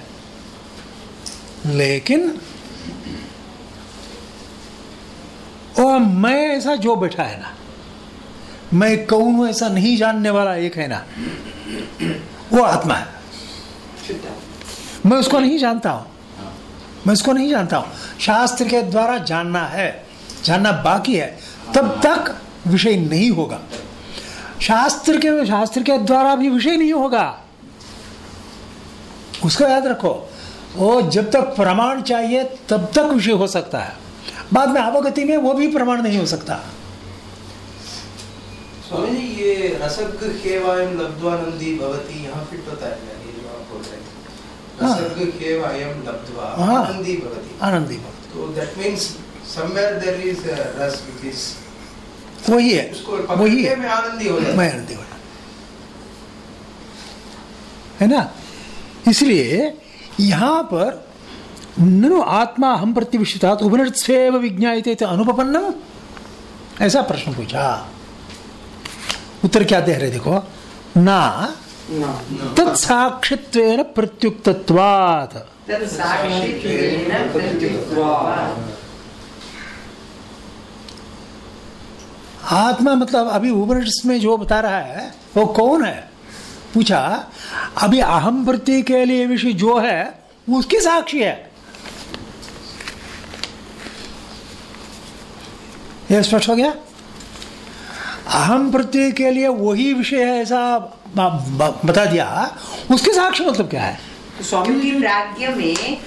लेकिन, ओ मैं ऐसा जो बैठा है ना, मैं कौन हूँ ऐसा नहीं जानने वाला एक है ना। वो आत्मा है। मैं उसको नहीं जानता हूँ। मैं उसको नहीं जानता हूँ। शास्त्र के द्वारा जानना है, जानना बाकी है, तब तक विषय नहीं होगा। शास्त्र के शास्त्र के द्वारा भी विषय नहीं होगा। उसको याद रखो, वो जब तक प्रमाण चाहिए, तब तक विषय हो सकता है। बाद में अवगति में वो भी प्रमाण नहीं हो सकता। स्वामी जी ये रसग खेवायम लब्ध्वानंदी भवती यहाँ फिट होता है ये जो आप बोल रहे हैं हाँ। रसग खेवायम लब्ध्वा हाँ। आनंदी भवती। आनंदी तो that means somewhere there is रस इज़ वही है। उसको वही है। में आनंदी हो जाता मैं आनंदी हो है। ना? इसलिए यहाँ पर ननु आत्मा हम प्रतिविष्ठिता उपनिषत्स्वेव विज्ञायते च अनुपपन्नम? ऐसा प्रश्न पूछा। उत्तर क्या दे रहे देखो? ना। तत्साक्षित्वेन प्रत्युक्तत्वात्। तत् आत्मा मतलब अभी उपनिषद में जो बता रहा है वो कौन है? पूछा अभी अहम प्रत्यय के लिए विषय जो है वो उसकी साक्षी है। यह स्पष्ट हो गया? अहम प्रत्यय के लिए वही विषय है ऐसा बता दिया। उसके साक्षी मतलब क्या है? तो स्वामी जी प्राज्ञ में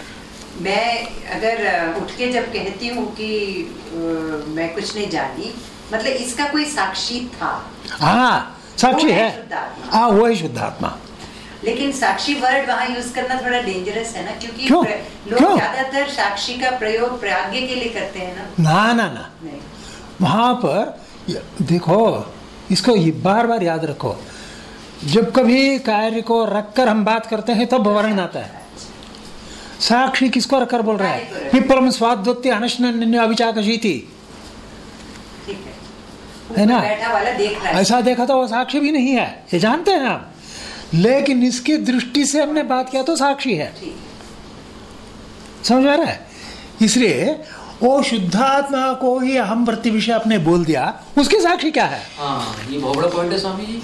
मैं अगर उठ के जब कहती हूँ कि मैं कुछ नहीं जानी मतलब इसका कोई साक्षी था। हाँ साक्षी है है। वो है शुद्धात्मा लेकिन साक्षी वर्ड वहाँ यूज़ करना थोड़ा डेंजरस है ना क्योंकि क्यों? लोग ज़्यादातर साक्षी का प्रयोग प्राज्ञ के लिए करते हैं ना। ना ना ना। वहाँ पर देखो इसको ये बार बार याद रखो। जब कभी कार्य को रखकर हम बात करते हैं तब तो वर्ण आता है। साक्षी किसको रखकर बोल रहा है? पिपलम स्वाद्वत्य ठीक है। है ना? वाला देख रहा है। ऐसा देखा तो वो साक्षी भी नहीं है। ये जानते हैं हम लेकिन इसकी दृष्टि से हमने बात किया तो साक्षी है। समझ आ रहा है? इसलिए वो शुद्धात्मा को ही अहम प्रति विषय आपने बोल दिया। उसके साक्षी क्या है? हाँ ये बहुत बड़ा पॉइंट है स्वामी जी।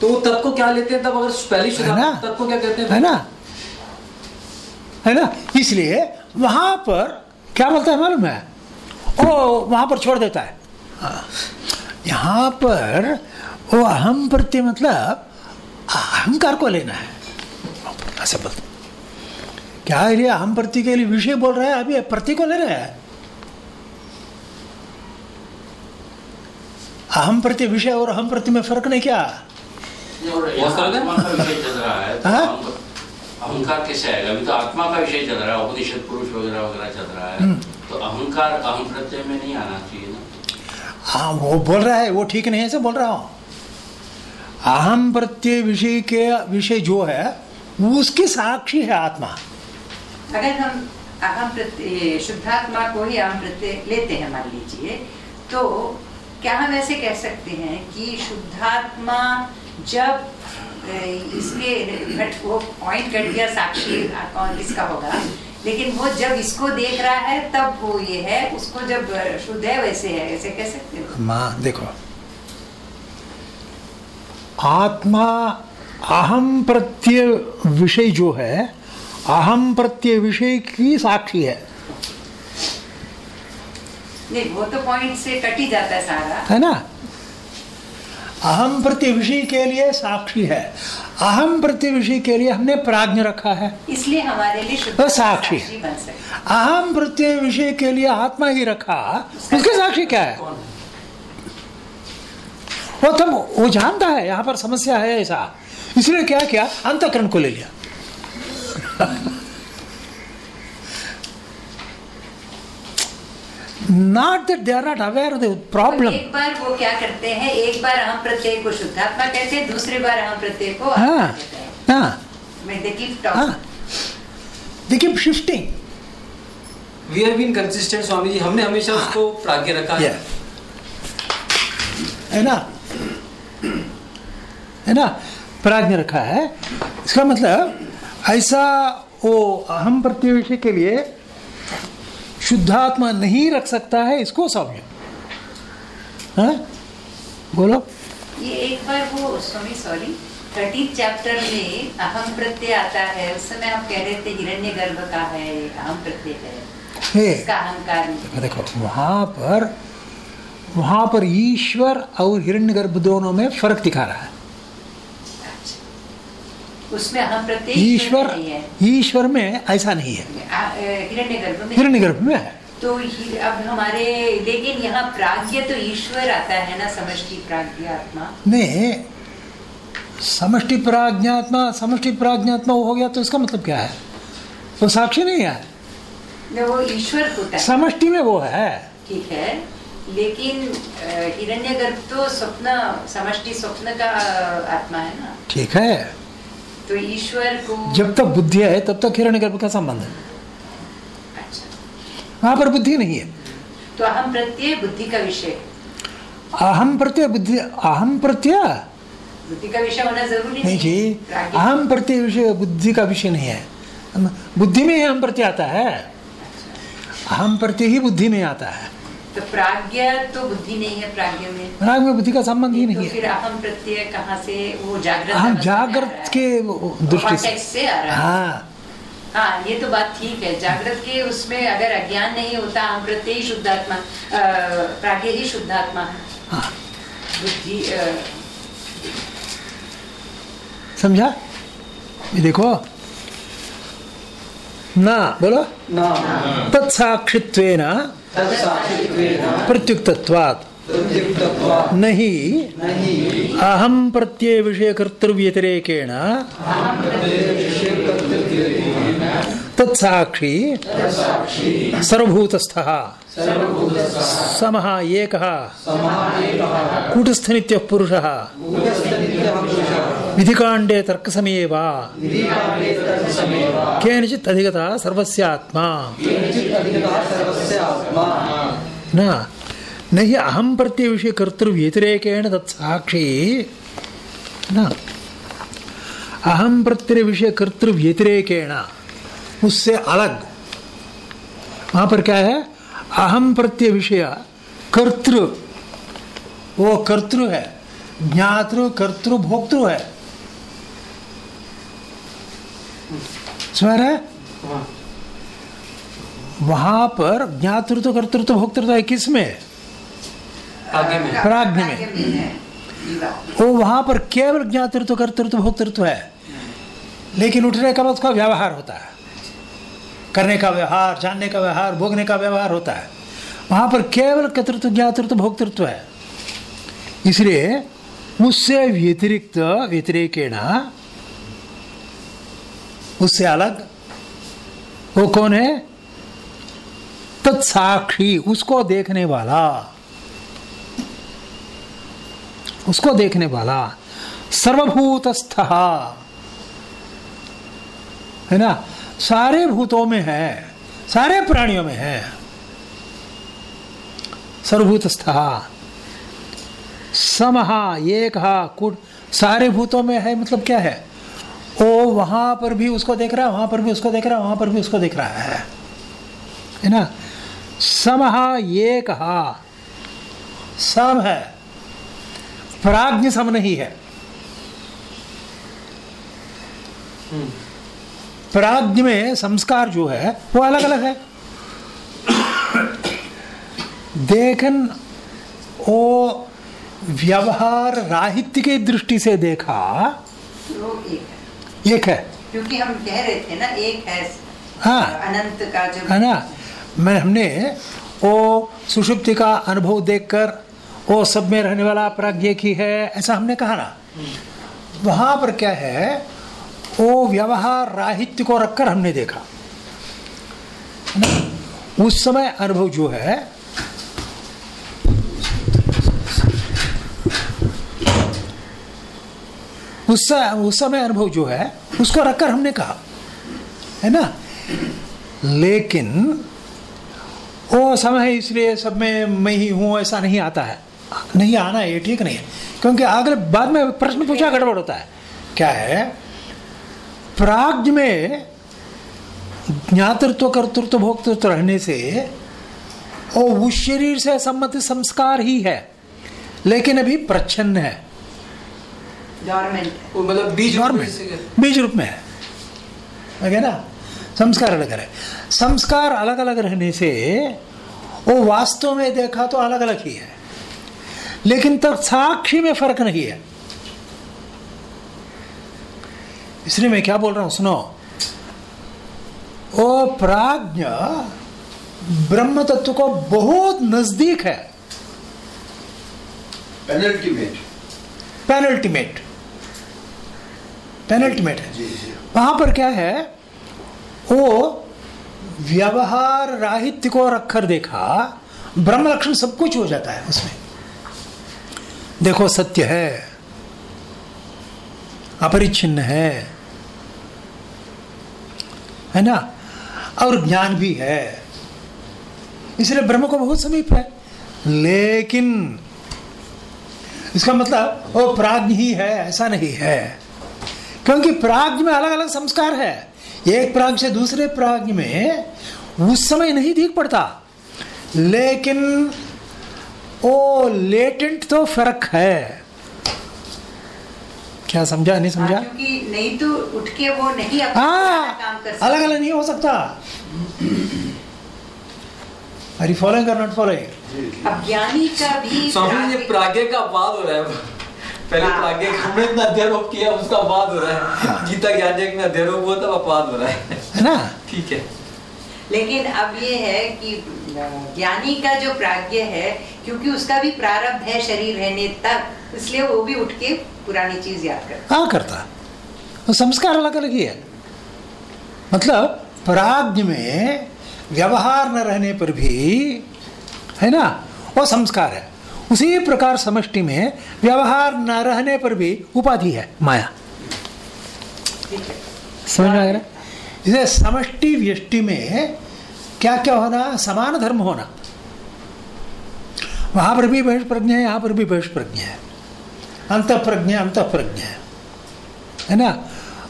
तो तब को क्या लेते हैं? तब अगर पहले ना? तब को क्या कहते हैं? है ना? है ना? इसलिए वहाँ पर क्या बोलता है मालूम है? ओ वहाँ पर छोड़ देता है। हाँ। यहाँ पर वो अहम प्रति मतलब अहंकार को लेना है। ऐसा बोलते क्या है ये? अहम प्रत्यय के लिए विषय बोल रहे हैं अभी प्रति को ले रहे हैं। अहम प्रत्यय विषय और अहम प्रति में फ़र्क नहीं क्या? है। है तो हाँ? अहं- अहंकार कैसे आएगा? अभी तो आत्मा का विषय चल रहा है उपनिषद पुरुष वगैरह वगैरह चल रहा है। हम्म। तो अहंकार अहम प्रत्यय में नहीं आना चाहिए ना? हाँ वो बोल रहा है वो ठीक नहीं है ऐसे बोल रहा हूँ। अहम प्रत्यय विषय के विषय जो है उसकी साक्षी है आत्मा। अगर हम अहम प्रत्यय शुद्धात्मा को ही अहम प्रत्यय लेते हैं, मान लीजिए तो क्या हम ऐसे कह सकते हैं कि शुद्धात्मा जब इसके वो पॉइंट कट गया, साक्षी किसका होगा, लेकिन वो जब इसको देख रहा है, तब वो ये है, उसको जब शुद्ध है, वैसे है, ऐसे कह सकते हो? माँ, देखो। आत्मा अहम प्रत्यय विषय जो है अहम प्रत्यय विषय की साक्षी है? नहीं वो तो पॉइंट से कट ही जाता है सारा। है ना? अहम प्रति विषय के लिए साक्षी है। अहम प्रति विषय के लिए हमने प्राज्ञ रखा है। इसलिए हमारे लिए शुद्ध वो साक्षी। अहम प्रत्यय विषय के लिए आत्मा ही रखा। उसके साक्षी क्या है? वो तब वो जानता है यहाँ पर समस्या है ऐसा। इसलिए क्या किया? अंतकरण को ले लिया। Not that they are not aware of the तो प्रॉब्लम एक बार वो क्या करते हैं? एक बार हम प्रत्यय को शुद्धात्मा कहते हैं दूसरी बार हम प्रत्यय को आत्मा हाँ कहते हैं। हाँ। मैं देखिए हाँ। They keep shifting we have been consistent Swami ji हमने हमेशा उसको प्राज्ञ रखा है। है ना? है ना? प्राज्ञ रखा है। इसका मतलब ऐसा वो अहम प्रत्यय विषय के लिए शुद्धात्मा नहीं रख सकता है इसको समझो हाँ? बोलो। ये एक बार वो स्वामी सॉरी थर्टी चैप्टर में अहम प्रत्यय आता है उस समय आप कह रहे थे हिरण्य गर्भ का है अहम प्रत्यय है इसका अहंकार देखो वहाँ पर वहाँ पर ईश्वर और हिरण्यगर्भ दोनों में फ़र्क दिखा रहा है। उसमें अहम प्रत्यय ईश्वर ईश्वर में ऐसा नहीं है। हिरण्य गर्भ में। है। तो अब हमारे लेकिन यहाँ प्राज्ञ तो ईश्वर आता है ना समष्टि प्राज्ञ आत्मा नहीं समष्टि प्राज्ञात्मा समष्टि प्राज्ञात्मा हो गया तो इसका मतलब क्या है? वो साक्षी नहीं है। वो ईश्वर होता है समष्टि में वो है। ठीक है लेकिन हिरण्य गर्भ तो स्वप्न समष्टि स्वप्न का आत्मा है ना? ठीक है। तो ईश्वर को जब तक बुद्धि है तब तक हिरण्यगर्भ का संबंध है। अच्छा। वहाँ पर बुद्धि नहीं है। तो अहम प्रत्यय बुद्धि का विषय। अहम प्रत्यय बुद्धि अहम प्रत्यय? बुद्धि का विषय होना ज़रूरी नहीं जी अहम प्रत्यय विषय बुद्धि का विषय नहीं है। बुद्धि में ही अहम प्रत्यय आता है। अहम प्रत्यय ही बुद्धि में आता है। तो प्राज्ञ तो बुद्धि नहीं है प्राज्ञ में। राग में बुद्धि का संबंध ही तो नहीं है। फिर अहम प्रत्यय कहाँ से वो जागृत आ जागृत के दृष्टि से। से आ रहा है। हाँ। हाँ ये तो बात ठीक है। जागृत के उसमें अगर अज्ञान नहीं होता हम प्रत्यय ही शुद्धात्मा प्राज्ञ ही शुद्धात्मा है। हाँ। बुद्धि समझा? ये देखो। ना बोलो। न। तत्साक्षित्वेन प्रत्युक्तत्वात्। नहीं। अहम प्रत्यय विषय कर्तृव्यतिरेकेण। तत्साक्षी। साक्षी सर्वभूतस्थः। समः एकः। कूटस्थनित्यः पुरुषः विधिकाण्डे तर्कसमये वा केनचित् अधिगतः सर्वस्यात्मा। न न हि अहम प्रत्यय विषय कर्तृव्यतिरेकेण तत्साक्षी। न अहम प्रत्यय विषय उससे अलग। वहाँ पर क्या है? अहम प्रत्यय विषय कर्तृ। वो कर्तृ है। ज्ञातृ कर्तृ भोक्तृ है। रहे हाँ। वहाँ पर ज्ञातृत्व कर्तृत्व भोक्तृत्व है किसमें प्राज्ञ में। प्राज्ञ में। वो वहाँ पर केवल ज्ञातृत्व कर्तृत्व भोक्तृत्व है। लेकिन उठने का उसका व्यवहार होता है। करने का व्यवहार जानने का व्यवहार भोगने का व्यवहार होता है। वहाँ पर केवल कर्तृत्व ज्ञातृत्व भोक्तृत्व है। इसलिए उससे व्यतिरिक्त व्यतिरेकेण उससे अलग? वो कौन है? तत्साक्षी, उसको देखने वाला। उसको देखने वाला। सर्वभूतस्थ। है ना? सारे भूतों में है, सारे प्राणियों में है। सर्वभूतस्थ। समहा एक कुट, सारे भूतों में है मतलब क्या है? ओ वहाँ पर भी उसको देख रहा है वहाँ पर भी उसको देख रहा है वहाँ पर भी उसको देख रहा है। है ना? समहा एक सम है प्राज्ञ सम नहीं है। प्राज्ञ में संस्कार जो है वो अलग अलग है। देखन वो व्यवहार राहित्य की दृष्टि से देखा वो एक है। क्योंकि हम कह रहे थे ना एक है। हाँ। अनंत का जो है ना? मैं हमने वो सुषुप्ति का अनुभव देखकर वो सब में रहने वाला प्राज्ञ की है ऐसा हमने कहा ना। वहाँ पर क्या है? वो व्यवहार राहित्य को रखकर हमने देखा। ना? उस समय अनुभव जो है उस उस समय अनुभव जो है, उसको रखकर हमने कहा, है ना? लेकिन वो समय इसलिए सब में, मैं ही हूँ, ऐसा नहीं आता है। नहीं आना ये ठीक नहीं है। क्योंकि अगले बाद में प्रश्न पूछा, गड़बड़ होता है। क्या है? प्राग्ञ में ज्ञातृत्व, कर्तृत्व, भोक्तृत्व रहने से वो उस शरीर से संबंधित संस्कार ही है। लेकिन अभी प्रच्छन्न है। मतलब बीज रूप में बीज रूप में है। है ना? संस्कार अलग अलग है। संस्कार अलग अलग रहने से वो वास्तव में देखा तो अलग अलग ही है। लेकिन तब साक्षी में फ़र्क नहीं है। इसलिए मैं क्या बोल रहा हूँ सुनो। वो प्राज्ञ ब्रह्म तत्व को बहुत नज़दीक है। पेनल्टीमेट पेनल्टीमेट पेनल्टीमेट है। वहाँ पर क्या है? वो व्यवहार राहित्य को रखकर देखा ब्रह्म लक्षण सब कुछ हो जाता है उसमें। देखो सत्य है अपरिच्छिन्न है है ना? और ज्ञान भी है। इसलिए ब्रह्म को बहुत समीप है। लेकिन इसका मतलब वो प्राज्ञ ही है ऐसा नहीं है। क्योंकि प्राज्ञ में अलग अलग संस्कार है। एक प्राज्ञ से दूसरे प्राज्ञ में उस समय नहीं दिख पड़ता। लेकिन वो लेटेंट तो फ़र्क है। क्या समझा नहीं समझा? हाँ, क्योंकि नहीं तो उठ के वो नहीं अपना हाँ काम कर सकता। अलग अलग नहीं हो सकता। यू फॉलोइंग और नॉट फॉलोइंग अब ज्ञानी का भी स्वामी जी प्राज्ञ का हो रहा है। पहले हाँ। प्राज्ञ का हमने इतना अध्यारोप किया उसका वाद हो रहा हाँ। है। गीता ज्ञान में अध्यारोप हुआ था अपवाद हो रहा है। है ना? ठीक है। लेकिन अब ये है कि ज्ञानी का जो प्राज्ञ है क्योंकि उसका भी प्रारब्ध है शरीर रहने तक इसलिए वो भी उठ के पुरानी चीज़ याद करता हाँ। करता तो संस्कार अलग अलग ही है। मतलब प्राज्ञ में व्यवहार न रहने पर भी है ना वो संस्कार है। उसी प्रकार समष्टि में व्यवहार न रहने पर भी उपाधि है, माया। समझ में आ इसे समष्टि व्यष्टि में क्या क्या होना? समान धर्म होना। वहाँ पर भी बहिष प्रज्ञा है, यहाँ पर भी बहिष प्रज्ञा है। अंत प्रज्ञा अंत प्रज्ञा है। है ना?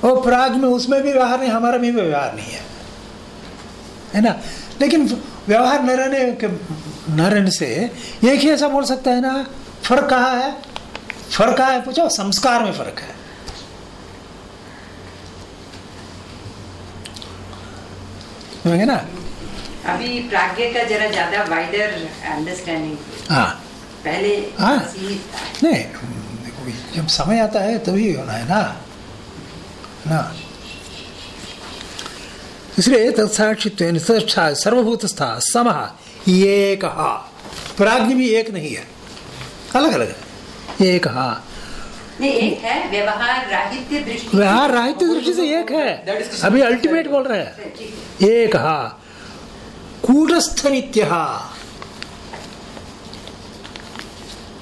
वो प्राग में उसमें भी व्यवहार नहीं, हमारा भी व्यवहार नहीं है। है ना? लेकिन व्यवहार न रहने के न रहने से एक ही ऐसा बोल सकता है ना फ़र्क कहाँ है? फ़र्क कहाँ है? पूछो संस्कार में फ़र्क है। समझे ना? अभी प्राज्ञ का जरा ज़्यादा वाइडर अंडरस्टैंडिंग हाँ। पहले हाँ। नहीं देखो जब समय आता है तभी होना है ना। ना। इसलिए तत्साक्षित्व तत्सा सर्वभूत स्था समः एक। प्राज्ञ भी एक नहीं है। अलग अलग है। एक। व्यवहार राहित्य दृष्टि। व्यवहार राहित्य दृष्टि से एक है। अभी अल्टीमेट बोल रहे हैं। है। एक। कूटस्थ नित्य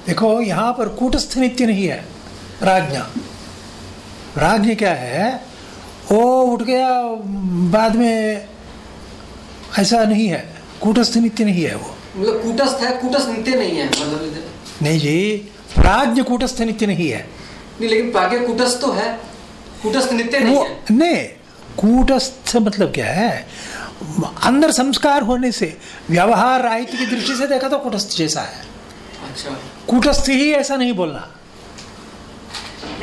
देखो यहाँ पर कूटस्थ नित्य नहीं है राज्ञा राज्ञ क्या है? वो उठ गया बाद में ऐसा नहीं है। कूटस्थ नित्य नहीं है वो। मतलब कूटस्थ है कूटस्थ नित्य नहीं है मतलब नहीं जी प्राज्ञ कूटस्थ नित्य नहीं है। नहीं लेकिन प्राज्ञ कूटस्थ तो है कूटस्थ नित्य नहीं वो है। नहीं कूटस्थ मतलब क्या है? अंदर संस्कार होने से व्यवहार राहित्य की दृष्टि से देखा तो कूटस्थ जैसा है। अच्छा। कूटस्थ ही ऐसा नहीं बोलना।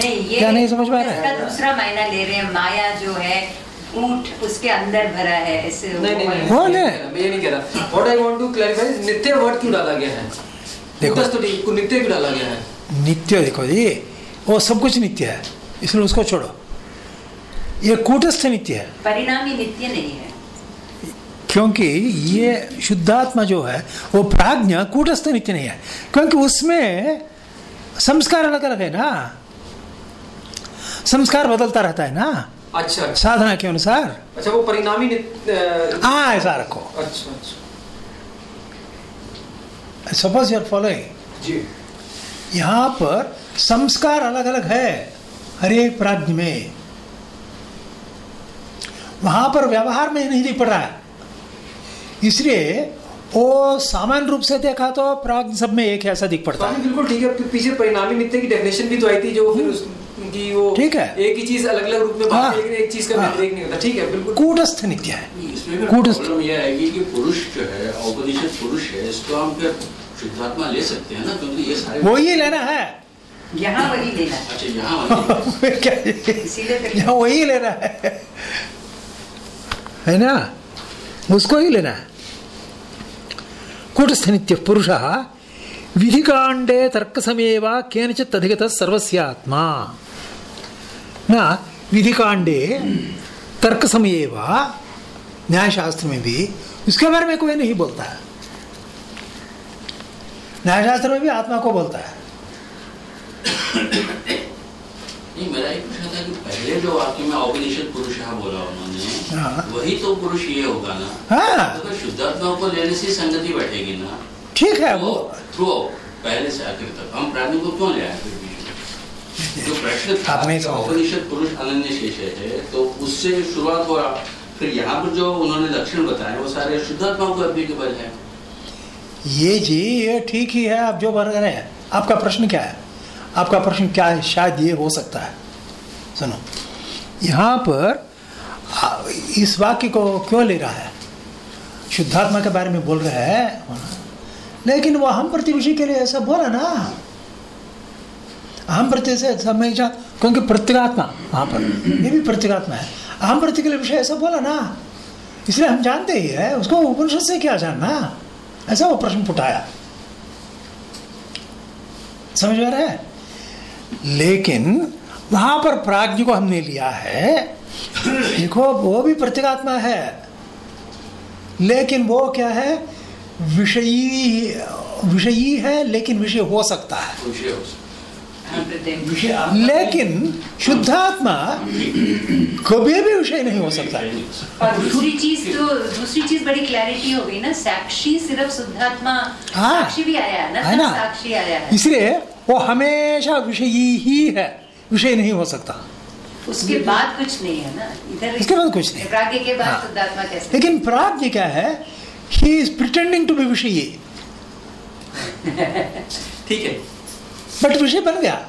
नहीं ये क्या नहीं समझ में आ रहा है? इसका दूसरा मायना ले रहे हैं माया जो है ऊट उसके अंदर भरा है ऐसे नहीं नहीं नहीं वो मैं ये नहीं कह रहा, मैं ये नहीं कह रहा। What I want to clarify नित्य वर्ड क्यों डाला गया है? देखो। कूटस्थ तो ठीक, नित्य क्यों डाला गया है? नित्य देखो जी वो सब कुछ नित्य है इसलिए उसको छोड़ो। ये कूटस्थ नित्य है। परिणामी नित्य नहीं है। क्योंकि ये शुद्धात्मा जो है वो प्राज्ञ कूटस्थ नित्य नहीं है। क्योंकि उसमें संस्कार अलग अलग है ना। संस्कार बदलता रहता है ना? अच्छा। साधना के अनुसार। अच्छा वो परिणामी हाँ ऐसा रखो। अच्छा अच्छा। सपोज़ यूर फॉलोइंग जी। यहाँ पर संस्कार अलग अलग है हर प्राज्ञ में। वहाँ पर व्यवहार में नहीं दिख पड़। रहा है इसलिए वो सामान्य रूप से देखा तो प्राज्ञ सब में एक ऐसा दिख पड़ता। है बिल्कुल ठीक है। पीछे परिणामी नित्य की डेफिनेशन भी तो आई थी जो फिर वो ठीक है। एक ही चीज़ अलग अलग रूप में हाँ। एक चीज़ का हाँ। नहीं होता। ठीक है बिल्कुल। कूटस्थ नित्य है। कूटस्थ। प्रॉब्लम यह आएगी कि पुरुष जो है औपनिषद पुरुष है इसको हम फिर शुद्धात्मा ले सकते हैं ना? क्योंकि ये सारे वो ही लेना है। यहाँ वही लेना है। अच्छा यहाँ वाले क्या इसीलिए यहाँ वही लेना है। है ना? उसको ही लेना है। कूटस्थ नित्य पुरुष विधिकांडे तर्क समय व केनचित अधिगत सर्वस्यात्मा। ना विधिकांडे तर्क समय व न्याय शास्त्र में भी उसके बारे में कोई नहीं बोलता है। न्याय शास्त्र में भी आत्मा को बोलता है। नहीं मेरा एक प्रश्न था कि पहले जो वाक्य में औपनिषद पुरुष बोला हाँ। उन्होंने वही तो पुरुष ये होगा ना? हाँ। तो शुद्धात्मा को लेने से संगति बैठेगी ना? ठीक है वो थ्रू पहले से आखिर तक। हम प्राणी को क्यों ले आए? जो प्रश्न था। औपनिषद पुरुष अनन्य शेष है तो उससे शुरुआत हो रहा फिर यहाँ पर जो उन्होंने लक्षण बताए वो सारे शुद्धात्मा को एप्लीकेबल है। ये जी ये ठीक ही है आप जो बन रहे हैं आपका प्रश्न क्या है? आपका प्रश्न क्या है? शायद ये हो सकता है। सुनो यहाँ पर इस वाक्य को क्यों ले रहा है? शुद्धात्मा के बारे में बोल रहा है। लेकिन वो हम प्रतिविषय के लिए ऐसा बोला ना। अहम प्रत्यय से हमेशा क्योंकि प्रत्यगात्मा वहाँ पर ये भी प्रत्यगात्मा है। अहम प्रत्यय के विषय ऐसा बोला ना। इसलिए हम जानते ही है, उसको उपनिषद से क्या जानना? ऐसा वो प्रश्न उठाया समझ आ रहा है? लेकिन वहाँ पर प्राज्ञ को हमने लिया है, देखो, वो भी प्रत्यगात्मा है। लेकिन वो क्या है? विषयी विषयी है, लेकिन विषय हो सकता है। लेकिन शुद्धात्मा कभी भी विषय नहीं हो सकता है। और दूसरी चीज़ तो दूसरी चीज़ बड़ी क्लैरिटी हो गई ना साक्षी सिर्फ़ शुद्धात्मा हाँ। साक्षी भी आया है ना है ना साक्षी आया है इसलिए वो हमेशा विषयी ही है विषय नहीं हो सकता उसके बाद कुछ नहीं है ना इधर उसके बाद कुछ नहीं। प्राग्ञ के बाद हाँ। शुद्धात्मा कैसे लेकिन प्राज्ञ क्या है he is pretending to be विषयी ठीक है बट विषय बन गया।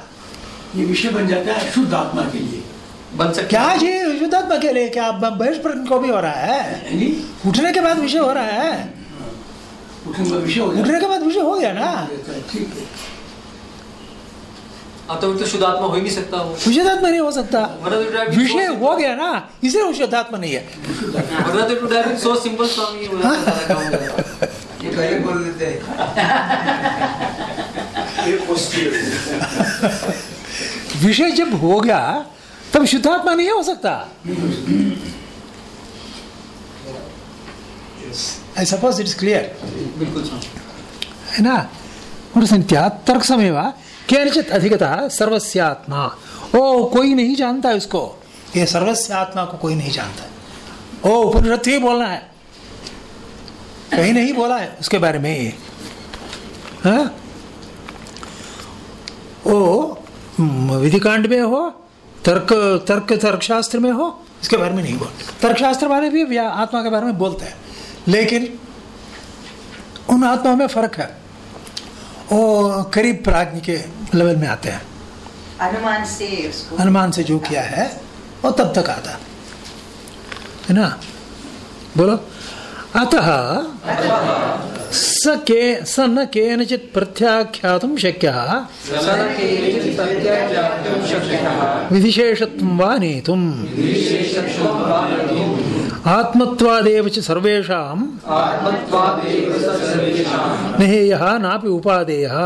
ये विषय बन जाता है शुद्ध आत्मा के लिए। बन सकता क्या। जी शुद्धात्मा के लिए? क्या बहिष्प्रज्ञ को भी हो रहा है? उठने के बाद विषय हो रहा है। उठने का विषय उठने के बाद विषय हो गया ना? ठीक है। तो तो शुद्ध आत्मा हो ही नहीं सकता वो। विषयदात्मा नहीं हो सकता। वरना तो विषय हो गया ना इसलिए वो शुद्धात्मा नहीं है। वरना तो टू सो सिंपल स्वामी हो। ये पहले बोल देते हैं। विषय जब हो गया तब शुद्धात्मा नहीं हो सकता। आई सपोज़ इट्स क्लियर है ना? और संत्या तर्क समय वा केनचित अधिकता सर्वस्यात्मा। ओ कोई नहीं जानता है उसको ये सर्वस्यात्मा को कोई नहीं जानता। ओ उपनिषद ही बोलना है। कहीं नहीं बोला है उसके बारे में हाँ? ओ हम्म, विधिकांड में हो तर्क तर्क तर्कशास्त्र में हो इसके बारे में नहीं बोलते। तर्कशास्त्र वाले भी आत्मा के बारे में बोलते हैं। लेकिन उन आत्माओं में फ़र्क है। वो करीब प्राज्ञ के लेवल में आते हैं। अनुमान से उसको अनुमान से जो किया है वो तब तक आता है ना? बोलो। अतः स के स न केनचित् प्रत्याख्यातुं शक्य। विधिशेषत्वं वा आत्मत्वादेव च सर्वेषां नेयः नापि उपादेयः।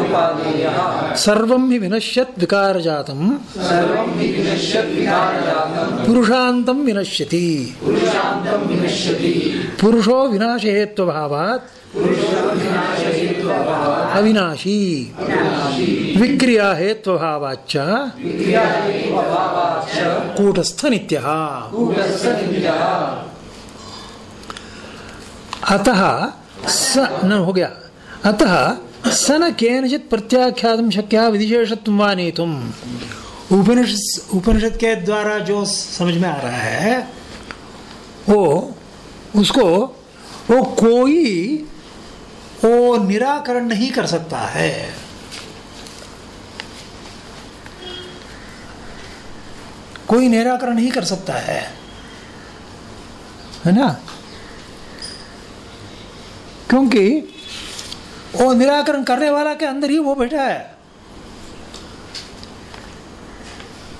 उपादेयः। सर्वं हि विनश्यत् विकारजातं सर्वं हि विनश्यत् विकारजातं पुरुषान्तं विनश्यति। पुरुषान्तं विनश्यति। पुरुषो विनाशहेत्वभावात्। अविनाशी। विक्रिया हेत्वभावाच्च कूटस्थ नित्यः अतः स, न, हो गया। अतः स न केनचित् प्रत्याख्यातुं शक्यः विधिशेषत्वं वा नेतुम्। उपनिषद उपनिषद के द्वारा जो समझ में आ रहा है, वो, उसको, वो कोई वो निराकरण नहीं कर सकता है। कोई निराकरण नहीं कर सकता है। है ना? क्योंकि वो निराकरण करने वाला के अंदर ही वो बैठा है।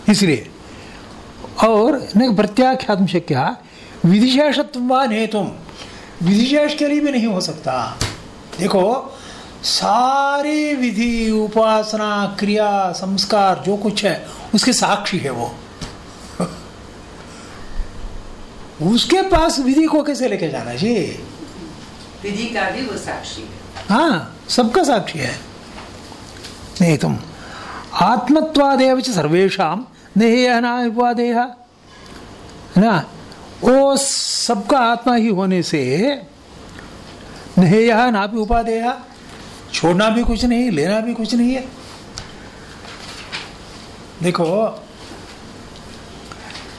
इसलिए, और न प्रत्याख्यातुम क्या विधिशेषत्व नेतुम विधिशेष के लिए भी नहीं हो सकता। देखो सारी विधि उपासना क्रिया संस्कार जो कुछ है उसके साक्षी है वो। उसके पास विधि को कैसे लेके जाना जी? विधि का भी वो साक्षी है। हाँ सबका साक्षी है। नहीं तुम आत्मत्वादेव सर्वेशा नेह ना उपादेय है ना? वो सबका आत्मा ही होने से नेह ना भी उपादेय छोड़ना भी कुछ नहीं, लेना भी कुछ नहीं है। देखो,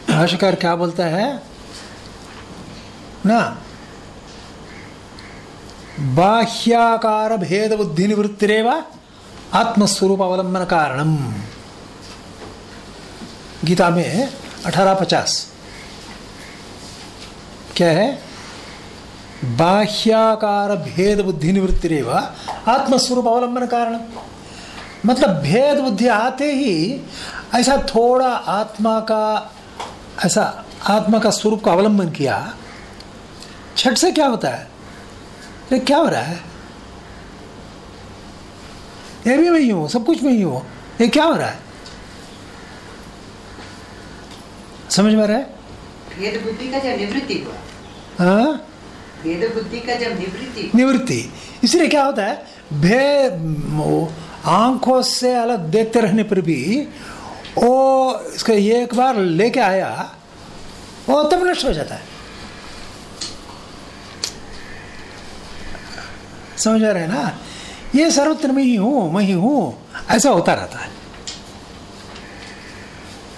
भाष्यकार क्या बोलता है? ना, बाह्याकार भेद बुद्धि निवृत्तिरेव आत्मस्वरूप अवलंबन कारणम। गीता में अठारह पचास। क्या है? बाह्याकार भेद बुद्धि निवृत्ति निवृत्तिरेव आत्मस्वरूप अवलंबन कारण। मतलब भेद बुद्धि आते ही ऐसा थोड़ा आत्मा का ऐसा आत्मा का स्वरूप का अवलंबन किया छठ से क्या होता है? ये क्या हो रहा है? ये भी मैं ही हूँ सब कुछ मैं ही हूँ ये क्या हो रहा है? समझ में आ रहा है? भेद बुद्धि का निवृत्ति हुआ। हाँ? भेद बुद्धि का जब निवृत्ति निवृत्ति। इसलिए क्या होता है? भे आँखों से अलग देखते रहने पर भी वो इसका ये एक बार लेके आया, वो तब नष्ट हो जाता है। समझ रहे हैं ना? ये सर्वत्र में ही हूँ, मैं ही हूँ, ऐसा होता रहता है।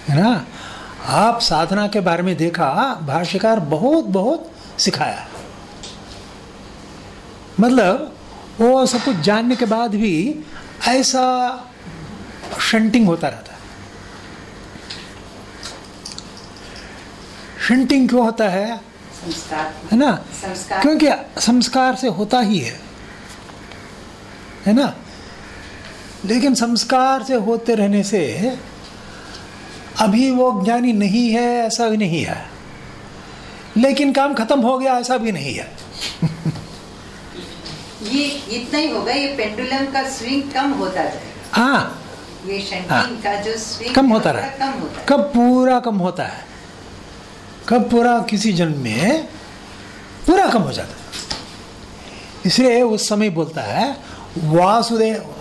है ना? आप साधना के बारे में देखा, भाष्यकार बहुत बहुत सिखाया। मतलब वो सब कुछ जानने के बाद भी ऐसा शंटिंग होता रहता है। शंटिंग क्यों होता है? संस्कार। है ना? संस्कार। क्योंकि संस्कार से होता ही है। है ना? लेकिन संस्कार से होते रहने से अभी वो ज्ञानी नहीं है ऐसा भी नहीं है। लेकिन काम खत्म हो गया ऐसा भी नहीं है। ये इतना ही होगा ये पेंडुलम का स्विंग कम होता जाएगा हाँ। ये शंटिंग का जो स्विंग कम होता रहा। कम होता कब पूरा कम होता है? कब पूरा किसी जन्म में पूरा कम हो जाता है? इसलिए उस समय बोलता है वासुदेव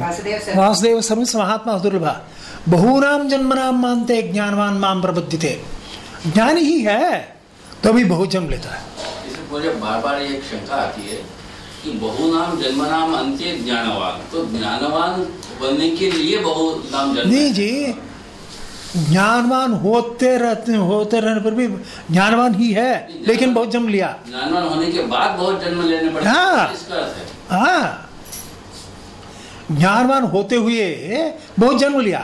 वासुदेव सर्व- वासुदेव सर्व महात्मा दुर्लभा। बहुनाम जन्मनाम मानते ज्ञानवान माम प्रबुद्धिते। ज्ञान ही है तो अभी बहुत जन्म लेता है। मुझे बार बार एक शंका आती है कि बहुनाम जन्मनाम अंत्य ज्ञानवान। तो ज्ञानवान बनने के लिए बहु नाम जन्म नहीं जी ज्ञानवान होते रहते होते रहने पर भी ज्ञानवान ही है लेकिन बहुत जन्म लिया। ज्ञानवान होने के बाद बहुत जन्म लेने पड़ते है। हाँ। ज्ञानवान होते हुए बहुत जन्म लिया।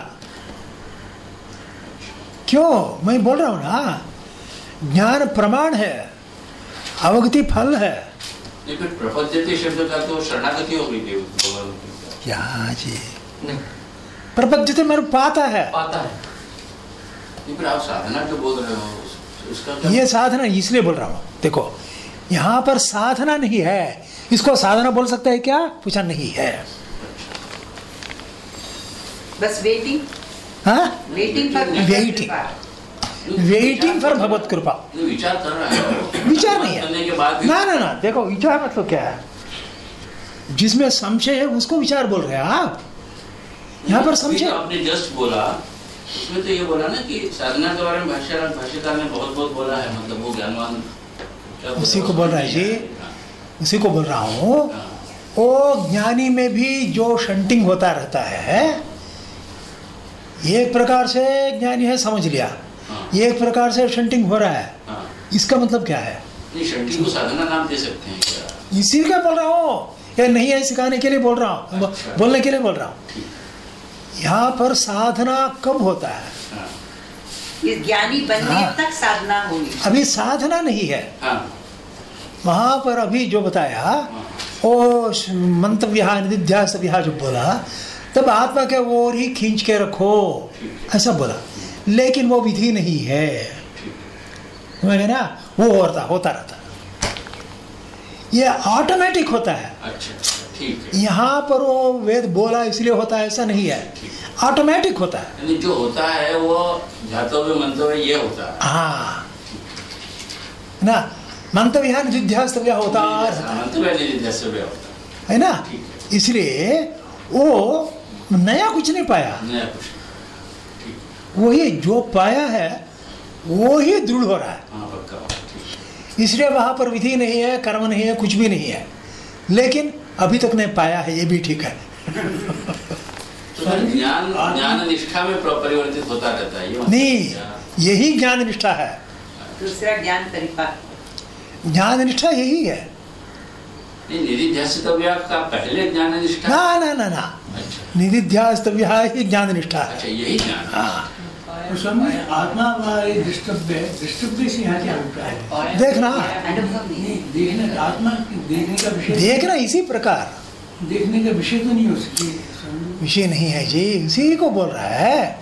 क्यों? मैं बोल रहा हूँ ना ज्ञान प्रमाण है अवगति फल है। प्रपद्यते शब्द का तो शरणागति हो गई देव क्या जी प्रपद्यते मेरे पाता है। पाता है। आप साधना बोल रहे हो? उसका ये साधना इसलिए बोल रहा हूँ। देखो यहाँ पर साधना नहीं है। इसको साधना बोल सकता है क्या? पूछा नहीं है। बस वेटिंग हाँ? Waiting for Waiting. Waiting for भगवत कृपा विचार कर रहा है विचार नहीं है। ना ना ना देखो विचार मतलब क्या है? जिसमें संशय है उसको विचार बोल रहे हैं आप। यहाँ पर अभी संशय तो आपने जस्ट बोला उसमें तो ये बोला ना कि साधना के बारे में भाष्य भाष्यकार ने बहुत बहुत बोला है मतलब वो ज्ञानवान उसी को बोल रहा है जी। हाँ, उसी को बोल रहा हूँ। हाँ। वो ज्ञानी में भी जो शंटिंग होता रहता है एक प्रकार से ज्ञानी है समझ लिया। हाँ। एक प्रकार से शंटिंग हो रहा है। हाँ। इसका मतलब क्या है? नहीं को साधना नाम दे सकते हैं क्या? इसी का बोल रहा हूँ। या नहीं है सिखाने के लिए बोल रहा हूँ। अच्छा। बोलने के लिए बोल रहा हूँ। यहाँ पर साधना कब होता है? हाँ। ज्ञानी बनने हाँ। तक साधना होगी अभी साधना नहीं है। हाँ। वहाँ पर अभी जो बताया वो मंतव्य निधिध्यास जो बोला तब आत्मा के ओर ही खींच के रखो? ऐसा बोला। लेकिन वो विधि नहीं है। समझ ना? वो होता होता रहता। ये ऑटोमेटिक होता है। अच्छा यहाँ पर वो वेद बोला इसलिए होता है ऐसा नहीं है। ऑटोमेटिक होता है। जो होता है वो ध्यातव्य मंतव्य ये होता है। हाँ। ना? मंतव्य निधिध्यास्तव्य होता है। है ना? इसलिए वो नया कुछ नहीं पाया। नया कुछ वही जो पाया है वो ही दृढ़ हो रहा है। हाँ इसलिए वहाँ पर विधि नहीं है कर्म नहीं है कुछ भी नहीं है। लेकिन अभी तक नहीं पाया है ये भी ठीक है। तो ज्ञान ज्ञान निष्ठा में परिवर्तित होता रहता है ये मतलब नहीं यही ज्ञान निष्ठा है। दूसरा ज्ञान परिपाक ज्ञान निष्ठा यही है। नहीं का पहले ज्ञान निष्ठा? ना ना ना ना। अच्छा। निधिध्यास्तव्य ही ज्ञान निष्ठा है। अच्छा यही ज्ञान। है। स्वामी आत्मा हमारे दृष्टव्य दृष्टव्य से यहाँ क्या अभिप्राय है? देखना। अनुभव नहीं नहीं देखने का आत्मा देखने का विषय देखना इसी प्रकार। देखने का विषय तो नहीं हो सकती। विषय नहीं है जी इसी को बोल रहा है।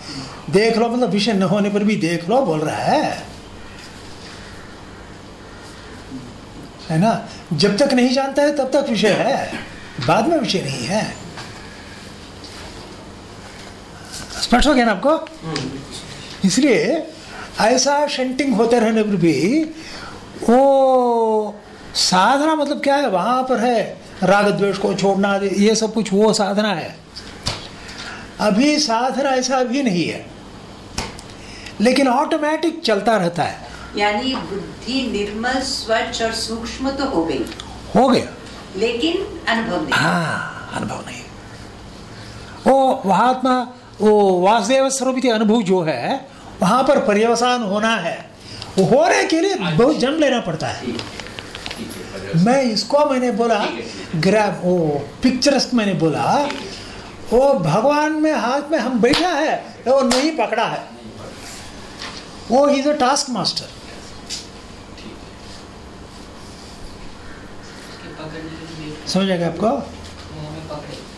देख लो मतलब विषय न होने पर भी देख लो बोल रहा है। है ना? जब तक नहीं जानता है तब तक विषय है। बाद में विषय नहीं है। स्पष्ट हो गया ना आपको? इसलिए ऐसा शंटिंग होते रहने पर भी वो साधना मतलब क्या है? वहाँ पर है। राग द्वेष को छोड़ना ये सब कुछ वो साधना है। अभी साधना ऐसा अभी नहीं है। लेकिन ऑटोमेटिक चलता रहता है। यानी बुद्धि निर्मल स्वच्छ और सूक्ष्म तो हो गई। हो गया। लेकिन अनुभव नहीं। हाँ अनुभव नहीं। वो महात्मा वो वासुदेव स्वरूप अनुभव जो है वहाँ पर पर्यवसान होना है। वो होने के लिए बहुत जन्म लेना पड़ता है। मैं इसको मैंने बोला है, ग्रैब वो पिक्चर्स मैंने बोला वो भगवान में हाथ में हम बैठा है वो नहीं पकड़ा है। वो इज़ अ टास्क मास्टर समझ आएगा आपको?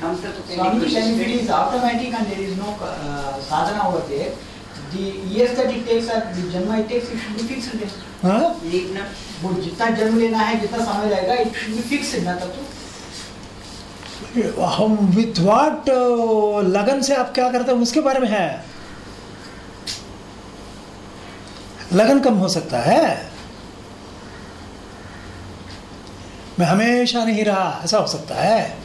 हम तो, तो uh, the years that it takes or the janma it takes, it should be fixed then. हाँ लिखना वो जितना जन्म लेना है जितना समय लगेगा it should be fixed ना तब तो हम विथ वाट लगन से आप क्या करते हैं उसके बारे में है लगन कम हो सकता है मैं हमेशा नहीं रहा ऐसा हो सकता है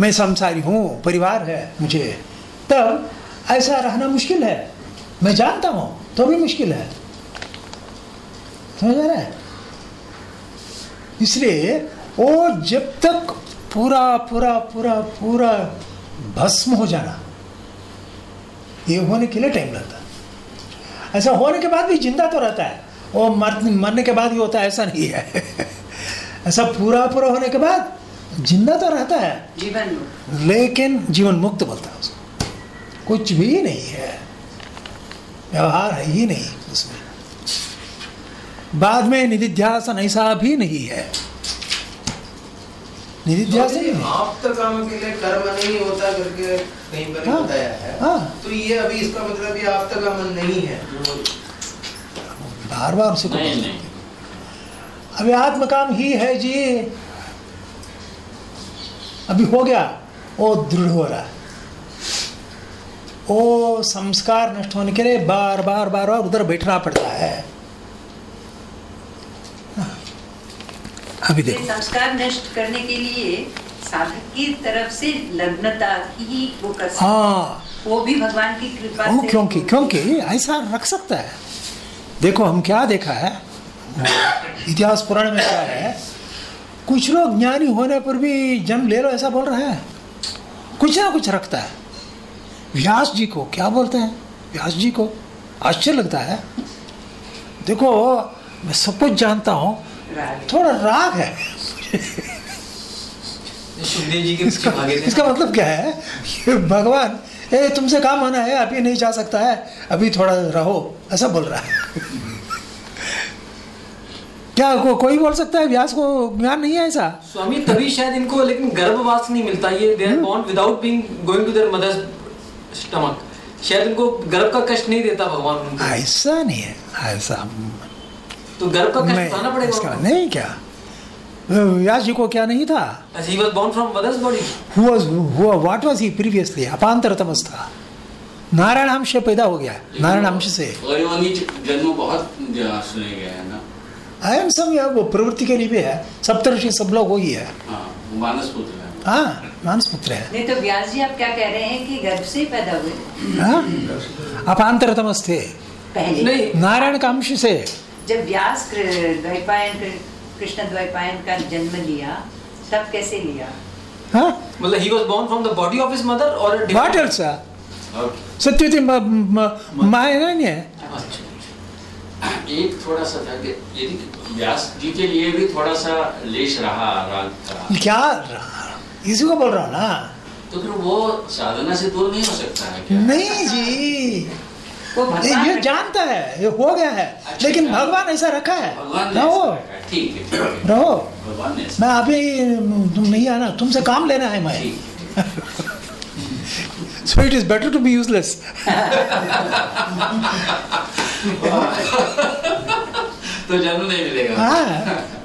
मैं संसारी हूँ परिवार है मुझे तब ऐसा रहना मुश्किल है मैं जानता हूँ तो भी मुश्किल है। समझ आ रहा है? इसलिए वो जब तक पूरा पूरा पूरा पूरा भस्म हो जाना ये होने के लिए टाइम लगता है। ऐसा होने के बाद भी ज़िंदा तो रहता है। वो मर, मरने के बाद ही होता है ऐसा नहीं है। ऐसा पूरा पूरा होने के बाद ज़िंदा तो रहता है। जीवन लेकिन जीवन मुक्त बोलता है उसको। कुछ भी नहीं है। व्यवहार है ही नहीं उसमें। बाद में निधिध्यासन ऐसा भी नहीं है। निधिध्यास नहीं आप तक काम के लिए कर्म नहीं होता करके कहीं पर ही हाँ, बताया है। हाँ। तो ये अभी इसका मतलब ये आप तक नहीं है बार बार उसे नहीं नहीं। अभी आत्मकाम ही है जी। अभी हो गया वो दृढ़ हो रहा है। वो संस्कार नष्ट होने के लिए बार बार बार बार उधर बैठना पड़ता है। अभी देखो। संस्कार नष्ट करने के लिए साधक की तरफ़ से लग्नता ही वो कर हाँ। वो भी भगवान की कृपा से क्योंकि क्योंकि ऐसा रख सकता है। देखो हम क्या देखा है? इतिहास पुराण में क्या है? कुछ लोग ज्ञानी होने पर भी जन्म ले लो ऐसा बोल रहा है। कुछ ना कुछ रखता है। व्यास जी को क्या बोलते हैं? व्यास जी को आश्चर्य लगता है। देखो मैं सब कुछ जानता हूँ थोड़ा राग है। जी के इसका इसका मतलब क्या है? भगवान ए तुमसे काम होना है अभी नहीं जा सकता है। अभी थोड़ा रहो। ऐसा बोल रहा है। क्या को, कोई बोल सकता है? व्यास को ज्ञान नहीं है ऐसा? स्वामी तभी शायद इनको लेकिन गर्भवास नहीं मिलता। ये they are born without being going to their mother's stomach शायद इनको गर्भ का कष्ट नहीं देता भगवान उनको। ऐसा नहीं है ऐसा तो गर्भ का कष्ट उठाना पड़ेगा इसका नहीं क्या? व्यास जी को क्या नहीं था? He was born from mother's body. who was who what was he previously? Apantaratam था नारायण अंश पैदा हो गया। नारायण अंश से। जन्म बहुत सुने गए हैं ना? अयम सब वो प्रवृत्ति के लिए भी है। सप्तऋषि सब लोग वही है। हाँ मानस पुत्र है हाँ मानस पुत्र है। नहीं तो व्यास जी आप क्या कह रहे हैं कि गर्भ से पैदा हुए? हाँ? अपांतरतम थे पहले। नहीं नारायण का अंश से। जब व्यास द्वैपायन कृष्ण द्वैपायन का जन्म लिया तब कैसे लिया? हाँ? मतलब born from the body of his mother or a different- what else और सत्यवती नहीं है अच्छा एक थोड़ा सा था कि यदि व्यास जी के लिए भी थोड़ा सा लेश रहा राग क्या इसी को बोल रहा हूँ ना। तो फिर वो साधना से दूर नहीं हो सकता है क्या? नहीं जी। वो ये जानता है ये हो गया है। अच्छा, लेकिन अच्छा। भगवान ऐसा रखा है। रहो रहो। भगवान ने ऐसा मैं अभी तुम नहीं आना तुमसे काम लेना है मैं। So it is better to be useless तो जन्म नहीं मिलेगा। हाँ।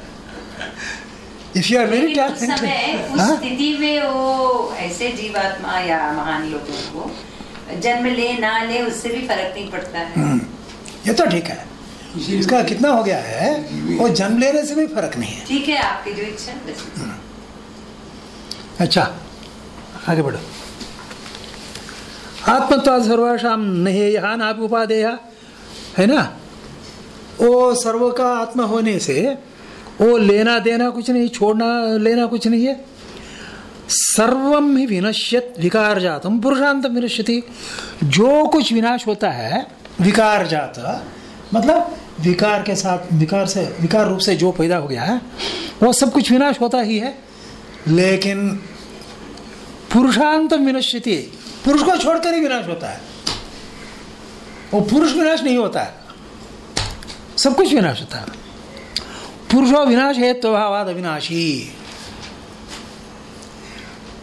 If you are very talented उस हाँ? स्थिति में वो ऐसे जीवात्मा या महान लोगों को जन्म ले ना ले उससे भी फ़र्क नहीं पड़ता है। हम्म, ये तो ठीक है। इसका कितना हो गया है वो जन्म लेने से भी फ़र्क नहीं है। ठीक है आपकी जो इच्छा अच्छा आगे बढ़ो। आत्मत्वा सर्वाशाम नहेय नापि उपादेय है ना? वो सर्व का आत्मा होने से वो लेना देना कुछ नहीं, छोड़ना लेना कुछ नहीं है। सर्वम ही विनश्यत, विकार जातम, पुरुषांतम विनश्यति। जो कुछ विनाश होता है, विकार जात मतलब विकार के साथ, विकार से, विकार रूप से जो पैदा हो गया है, वो सब कुछ विनाश होता ही है। लेकिन पुरुषांतम विनश्यति, पुरुष को छोड़कर ही विनाश होता है। वो पुरुष विनाश नहीं होता है। सब कुछ विनाश होता है। पुरुषो विनाश है तो भावाद अविनाशी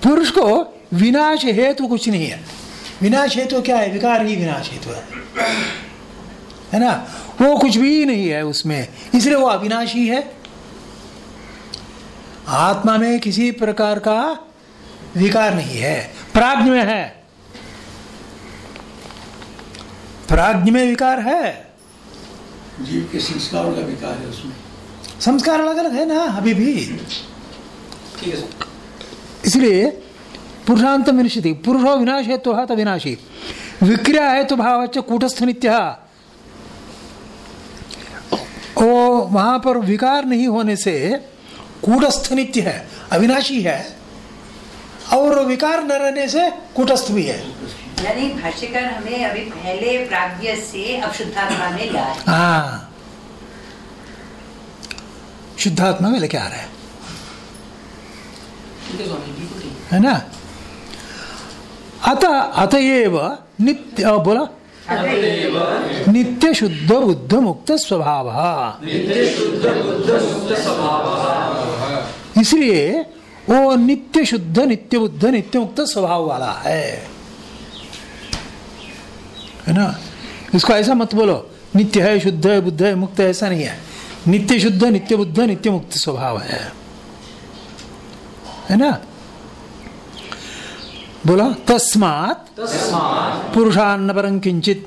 पुरुष को विनाश हेतु कुछ नहीं है। विनाश हेतु क्या है? विकार ही विनाश हेतु है। है ना? वो कुछ भी नहीं है उसमें। इसलिए वो अविनाशी है। आत्मा में किसी प्रकार का विकार नहीं है। प्राज्ञ में है। प्राज्ञ में विकार है। जीव के संस्कारों का विकार है उसमें। संस्कार अलग अलग है ना अभी भी। है इसलिए पुरुषांत विनश्यति पुरुषो विनाश है तो विनाशी। विक्रिया है तो भाव कूटस्थ नित्य वो वहाँ पर विकार नहीं होने से कूटस्थ नित्य है अविनाशी है और विकार न रहने से कूटस्थ भी है। यानी भाष्यकार हमें अभी पहले प्राज्ञ से अब में हाँ। शुद्धात्मा में लेके आ रहा है। है स्वामी बिल्कुल ठीक है ना? अतः अतएव नित्य बोला? नित्य शुद्ध बुद्ध मुक्त स्वभाव। इसलिए वो नित्य शुद्ध नित्य बुद्ध नित्य मुक्त स्वभाव वाला है। है ना? इसको ऐसा मत बोलो। नित्य है शुद्ध है बुद्ध है मुक्त है ऐसा नहीं है। नित्य शुद्ध नित्य बुद्ध नित्य मुक्त स्वभाव है। है ना? बोला तस्मात तस्मात पुरुषान्न परं किंचित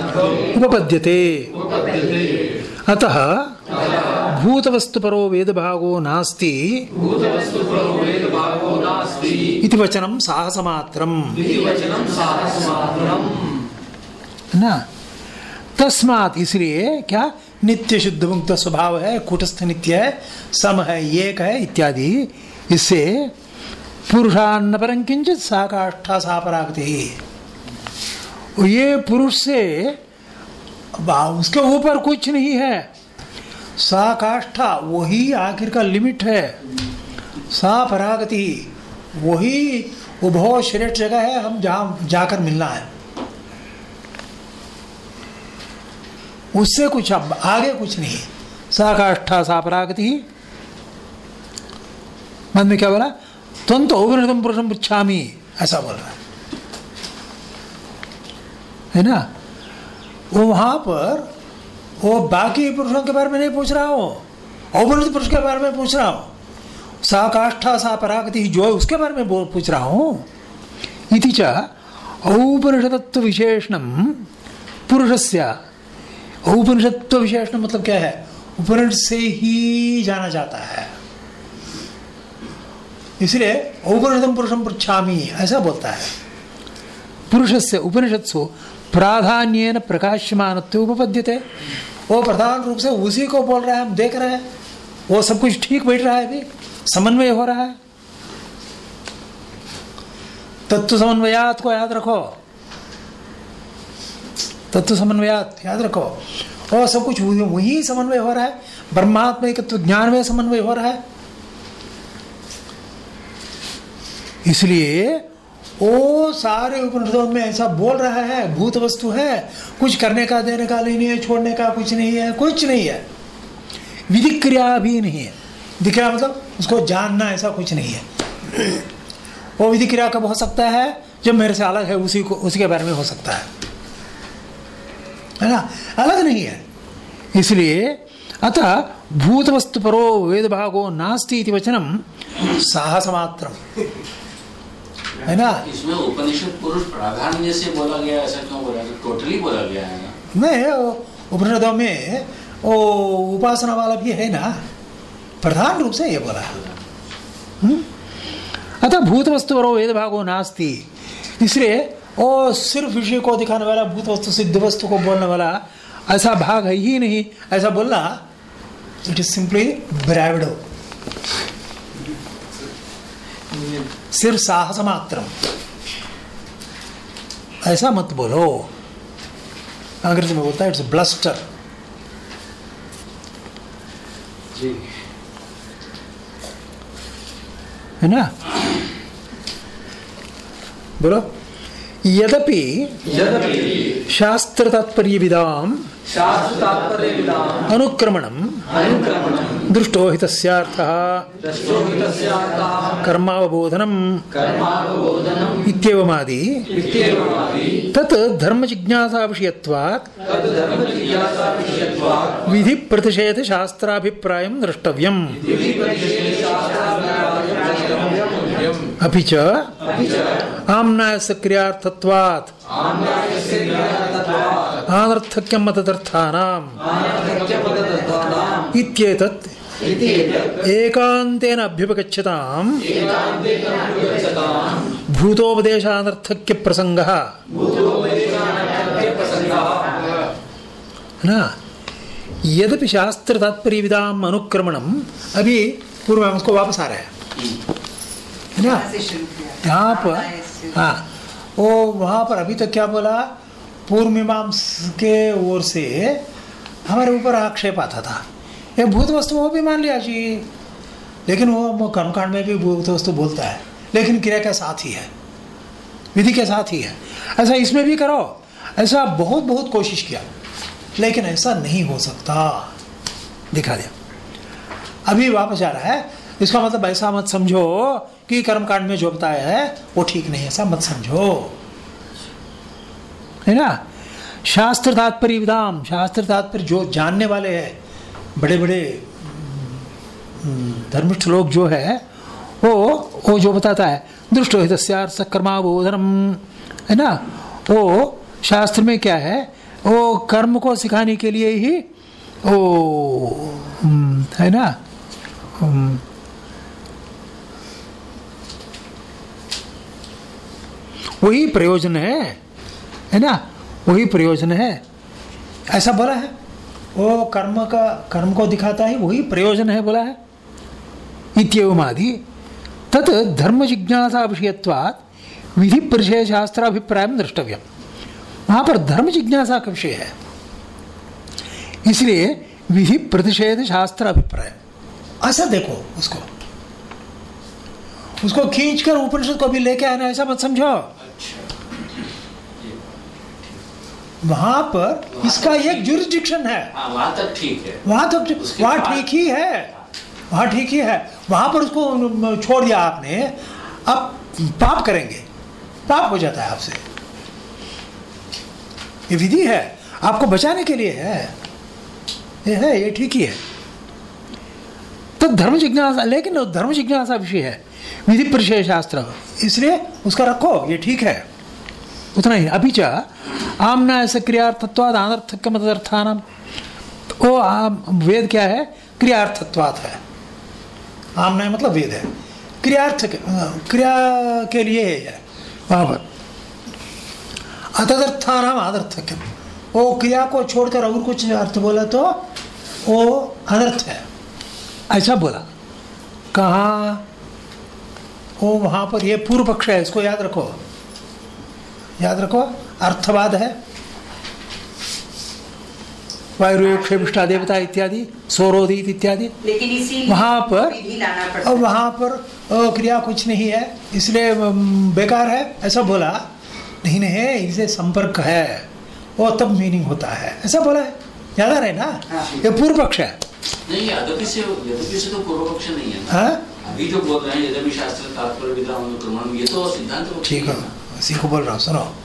उपपद्यते। अतः भूतवस्तुपरो वेदभागो नास्ति। इति वचनं साहसमात्रम्। ना तस्मात इसलिए क्या? नित्य शुद्ध मुक्त स्वभाव है कूटस्थ नित्य है सम है एक है इत्यादि। इससे पुरुषान्न परं किंचित सा काष्ठा सा परागति ये पुरुष से उसके ऊपर कुछ नहीं है। सा काष्ठा वही आखिर का लिमिट है। सा परागति वही वो बहुत श्रेष्ठ जगह है, हम जहाँ, जाकर मिलना है। उससे कुछ अब आगे कुछ नहीं। सा काष्ठा सा परागति मन में क्या बोला? तुम तो उपनिषदम पुरुषम पृछामी ऐसा बोल रहा है। है ना? वो वहाँ पर, वो बाकी पुरुषों के बारे में नहीं पूछ रहा हो औपनिषद पुरुष के बारे में पूछ रहा हूँ। सा काष्ठा सा परागति जो है उसके बारे में पूछ रहा हूँ। इति च औपनिषदत्व विशेषणम पुरुषस्य। औपनिषत्व विशेषण मतलब क्या है? उपनिषद से ही जाना जाता है। इसलिए औपनिषदम पुरुषम पृछामी ऐसा बोलता है। पुरुष से उपनिषत्सु प्राधान्यन प्रकाशमान उपपद्यते। वो प्रधान रूप से उसी को बोल रहा है, हम देख रहे हैं। वो सब कुछ ठीक बैठ रहा है अभी। समन्वय हो रहा है। तत्व समन्वयात को याद रखो। तत्व समन्वयात याद रखो। और सब कुछ वही समन्वय हो रहा है। ब्रह्मात्म एकत्व ज्ञान में समन्वय हो रहा है। इसलिए वो सारे उपनिषदों में ऐसा बोल रहा है भूत वस्तु है। कुछ करने का देने का नहीं है छोड़ने का कुछ नहीं है कुछ नहीं है। विधि क्रिया भी नहीं है। विधि क्रिया मतलब उसको जानना ऐसा कुछ नहीं है। वो विधि क्रिया कब हो सकता है? जब मेरे से अलग है उसी को उसी के बारे में हो सकता है। है ना? अलग नहीं है। इसलिए अतः भूत वस्तु परो वेद भागो नास्ति वचनम। साहस मात्रम है ना? इसमें उपनिषद पुरुष प्राधान्य से बोला गया ऐसा क्यों बोला गया? टोटली बोला गया है ना? नहीं उपनिषदों में वो उपासना वाला भी है ना? प्रधान रूप से ये बोला हम्म? अतः भूत वस्तु परो वेद भागो नास्ति। इसलिए वो सिर्फ़ विषय को दिखाने वाला भूत वस्तु सिद्ध वस्तु को बोलने वाला ऐसा भाग है ही नहीं। ऐसा बोलना इट इज़ सिंपली ब्राविडो सिर्फ़ साहस मात्र ऐसा मत बोलो अंग्रेज़ी में बोलता है इट्स ब्लस्टर है ना बोलो यद्यपि यद्यपि शास्त्र तात्पर्य विदाम शास्त्रतात्पर्यविदाम् अनुक्रमणं दृष्टो हि तस्यार्थः कर्मावबोधनम इत्येवमादि तत् धर्मजिज्ञासाविषयत्वात् विधि प्रतिषेध शास्त्राभिप्रायं द्रष्टव्यम् अपि च आम्नायस्य क्रियार्थत्वात् आनर्थक्यं मतदर्थानाम् इत्येतत् एकान्तेन अभ्युपगच्छताम्। भूतोपदेशानर्थक्य प्रसंगः ना यद्यपि शास्त्र तात्पर्य विदाम अनुक्रमणम अभी पूर्व में उसको वापस आ रहा है है ना? यहाँ यहाँ पर हाँ। वो वहाँ पर अभी तक क्या बोला? पूर्व मीमांस के ओर से हमारे ऊपर आक्षेप आता था। ये भूत वस्तु वो भी मान लिया जी। लेकिन वो कर्मकांड में भी भूत वस्तु बोलता है। लेकिन क्रिया के साथ ही है। विधि के साथ ही है। ऐसा इसमें भी करो। ऐसा बहुत बहुत कोशिश किया। लेकिन ऐसा नहीं हो सकता। दिखा दिया। अभी वापस आ रहा है। इसका मतलब ऐसा मत समझो कि कर्मकांड में जो बताया है वो ठीक नहीं है ऐसा मत समझो। है ना? शास्त्र तात्पर्य विधाम शास्त्र तात्पर्य जो जानने वाले हैं बड़े बड़े हम्म, धर्मिष्ठ लोग जो है वो वो जो बताता है दृष्टो हितस्यार्थ कर्माबोधनम है ना? वो शास्त्र में क्या है? वो कर्म को सिखाने के लिए ही वो हम्म, है ना? वही प्रयोजन है। है ना? वही प्रयोजन है। ऐसा बोला है। वो कर्म का, कर्म को दिखाता है, वही प्रयोजन है बोला है। इत्येवम आदि तत् धर्म जिज्ञासा विषयत्वात् विधि परिचय शास्त्र अभिप्राय द्रष्टव्य वहाँ पर धर्म जिज्ञासा का विषय है। इसलिए विधि प्रतिषेध शास्त्र अभिप्राय ऐसा देखो उसको। उसको खींचकर उपनिषद को भी लेके आना, ऐसा मत समझो। वहाँ पर इसका एक जुरिस्डिक्शन है। हाँ वहाँ तक ठीक है। वहाँ तो वहाँ ठीक ही है। वहाँ ठीक ही है। वहाँ पर उसको छोड़ दिया आपने अब पाप करेंगे। पाप हो जाता है आपसे। ये विधि है। आपको बचाने के लिए है। ये है ये ठीक ही है। तो धर्म जिज्ञासा लेकिन धर्म जिज्ञासा विषय है। विधि परिचय शास्त्र इसलिए उसका रखो ये ठीक है। उतना ही अभी च आमना ऐसे क्रियार्थत्वाद अनर्थक मदर्थान आम- वेद क्या है? क्रियार्थत्वात है। आमना मतलब वेद है। क्रियार्थ के- क्रिया के लिए है वहाँ पर। अतदर्थानाम आदर्थक वो क्रिया को छोड़कर और कुछ अर्थ बोला तो वो अनर्थ है। ऐसा बोला। कहा? वो वहाँ पर ये पूर्व पक्ष है, इसको याद रखो। याद रखो अर्थवाद है। वायुक्षेपिष्टा देवता इत्यादि सौरोदित इत्यादि। लेकिन इसी वहाँ पर विधि लाना पड़ता और है। वहाँ पर क्रिया कुछ नहीं है इसलिए बेकार है ऐसा बोला। नहीं नहीं इसे संपर्क है वो तब मीनिंग होता है। ऐसा बोला है। याद आ रहा है ना? हाँ। ये पूर्व पक्ष है। नहीं यद्यपि से यद्यपि से तो पूर्व पक्ष नहीं है हाँ? अभी जो बोल रहे हैं यद्यपि शास्त्र तात्पर्य विधा अनुक्रमण ये तो सिद्धांत ठीक ही। इसी को बोल रहा हूँ सुनो।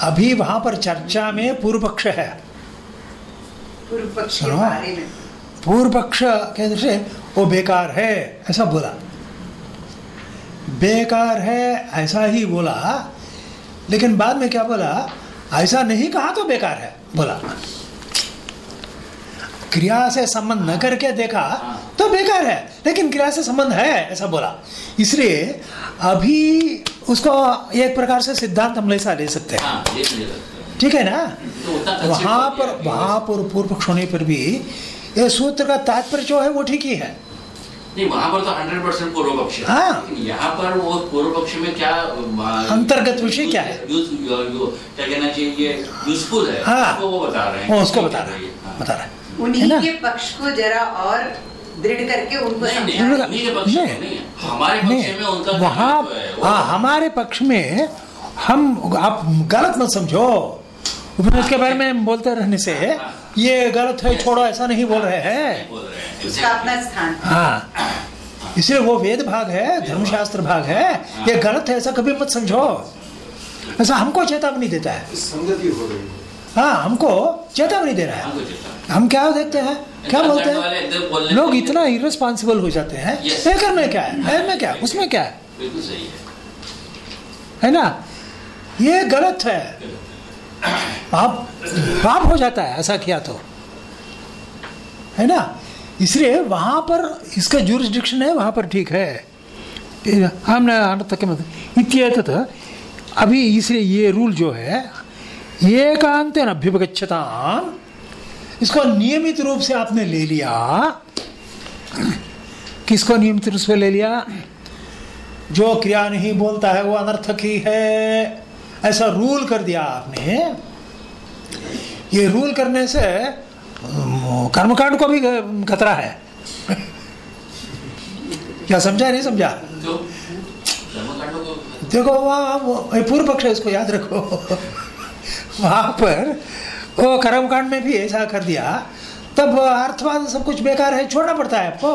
अभी वहाँ पर चर्चा में पूर्व पक्ष है। पूर्व पक्ष के सुनो। पूर्व पक्ष के दृष्टि वो बेकार है ऐसा बोला। बेकार है ऐसा ही बोला। लेकिन बाद में क्या बोला? ऐसा नहीं कहा तो बेकार है बोला। क्रिया से संबंध न करके देखा तो बेकार है। लेकिन क्रिया से संबंध है ऐसा बोला। इसलिए अभी उसको एक प्रकार से सिद्धांत हम ऐसा ले सकते हैं। हाँ है। ठीक है ना? तो उतना वहाँ पर। वहाँ पर पूर्व पक्ष होने पर भी ये सूत्र का तात्पर्य जो है वो ठीक ही है। नहीं वहाँ पर तो हंड्रेड परसेंट पूर्व पक्ष है। हाँ। यहाँ पर वो पूर्व पक्ष में क्या अंतर्गत विषय क्या है? क्या कहना चाहिए? यूजफुल है। हाँ। वो बता रहे हैं। उसको बता है रहा है। हाँ। बता रहा है है। उन्हीं के पक्ष को जरा और दृढ़ करके उनको नहीं हमारे पक्ष में उनका वहाँ है, हमारे पक्ष में हम आप गलत मत समझो। उपनिषद के बारे में बोलते रहने से ये गलत है छोड़ो ऐसा नहीं बोल रहे हैं। हैं। उसका अपना स्थान। हाँ इसलिए वो वेद भाग है धर्मशास्त्र भाग है। ये गलत है ऐसा कभी मत समझो। ऐसा हमको चेतावनी देता है। संगति हो हमको चेतावनी दे रहा है। हम क्या देखते हैं? क्या बोलते हैं? लोग इतना इरेस्पॉन्सिबल हो जाते हैं. ये करने क्या है? में क्या? उसमें क्या है? है। है ना? ये गलत है। पाप पाप हो जाता है ऐसा किया तो। है ना? इसलिए वहाँ पर इसका जुरिस्डिक्शन है वहाँ पर ठीक है। हमने अनर्थ के मत इत्येतत् अभी इसलिए ये रूल जो है एकांत अभ्युपगछता इसको नियमित रूप से आपने ले लिया। किसको नियमित रूप से ले लिया? जो क्रिया नहीं बोलता है वो अनर्थक ही है। ऐसा रूल कर दिया आपने। ये रूल करने से कर्मकांड को भी खतरा है। क्या समझा नहीं समझा? देखो वहाँ पूर्व पक्ष है इसको याद रखो। वहाँ पर वो कर्मकांड में भी ऐसा कर दिया तब अर्थवाद सब कुछ बेकार है छोड़ना पड़ता है आपको।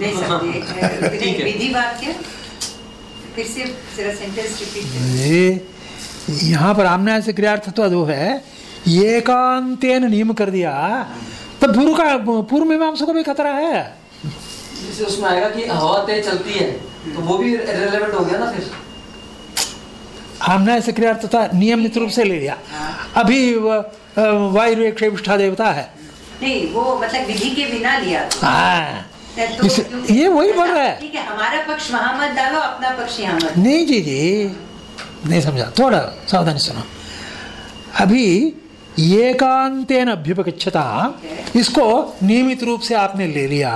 नहीं समझे ठीक। विधि वाक्य फिर से जरा सेंटेंस रिपीट ये यहाँ पर आमना से क्रियार्थत्व जो है एकांतेन नियम कर दिया तब पूर्व का पूर्व मीमांसा को भी खतरा है। उसमें आएगा कि हवा तेज चलती है तो वो भी रेलेवेंट हो गया ना फिर? आमना से क्रियार्थता नियमित रूप से ले लिया। अभी वायु एक क्षेष्ठा देवता है। नहीं वो मतलब विधि के बिना लिया तो। हाँ। तो इस- ये वही बोल रहा है। ठीक है हमारा पक्ष वहाँ मत डालो अपना पक्ष यहाँ मत नहीं जी जी। नहीं समझा। थोड़ा सावधानी सुनो। अभी एकांतेन अभ्युपगच्छता इसको नियमित रूप से आपने ले लिया।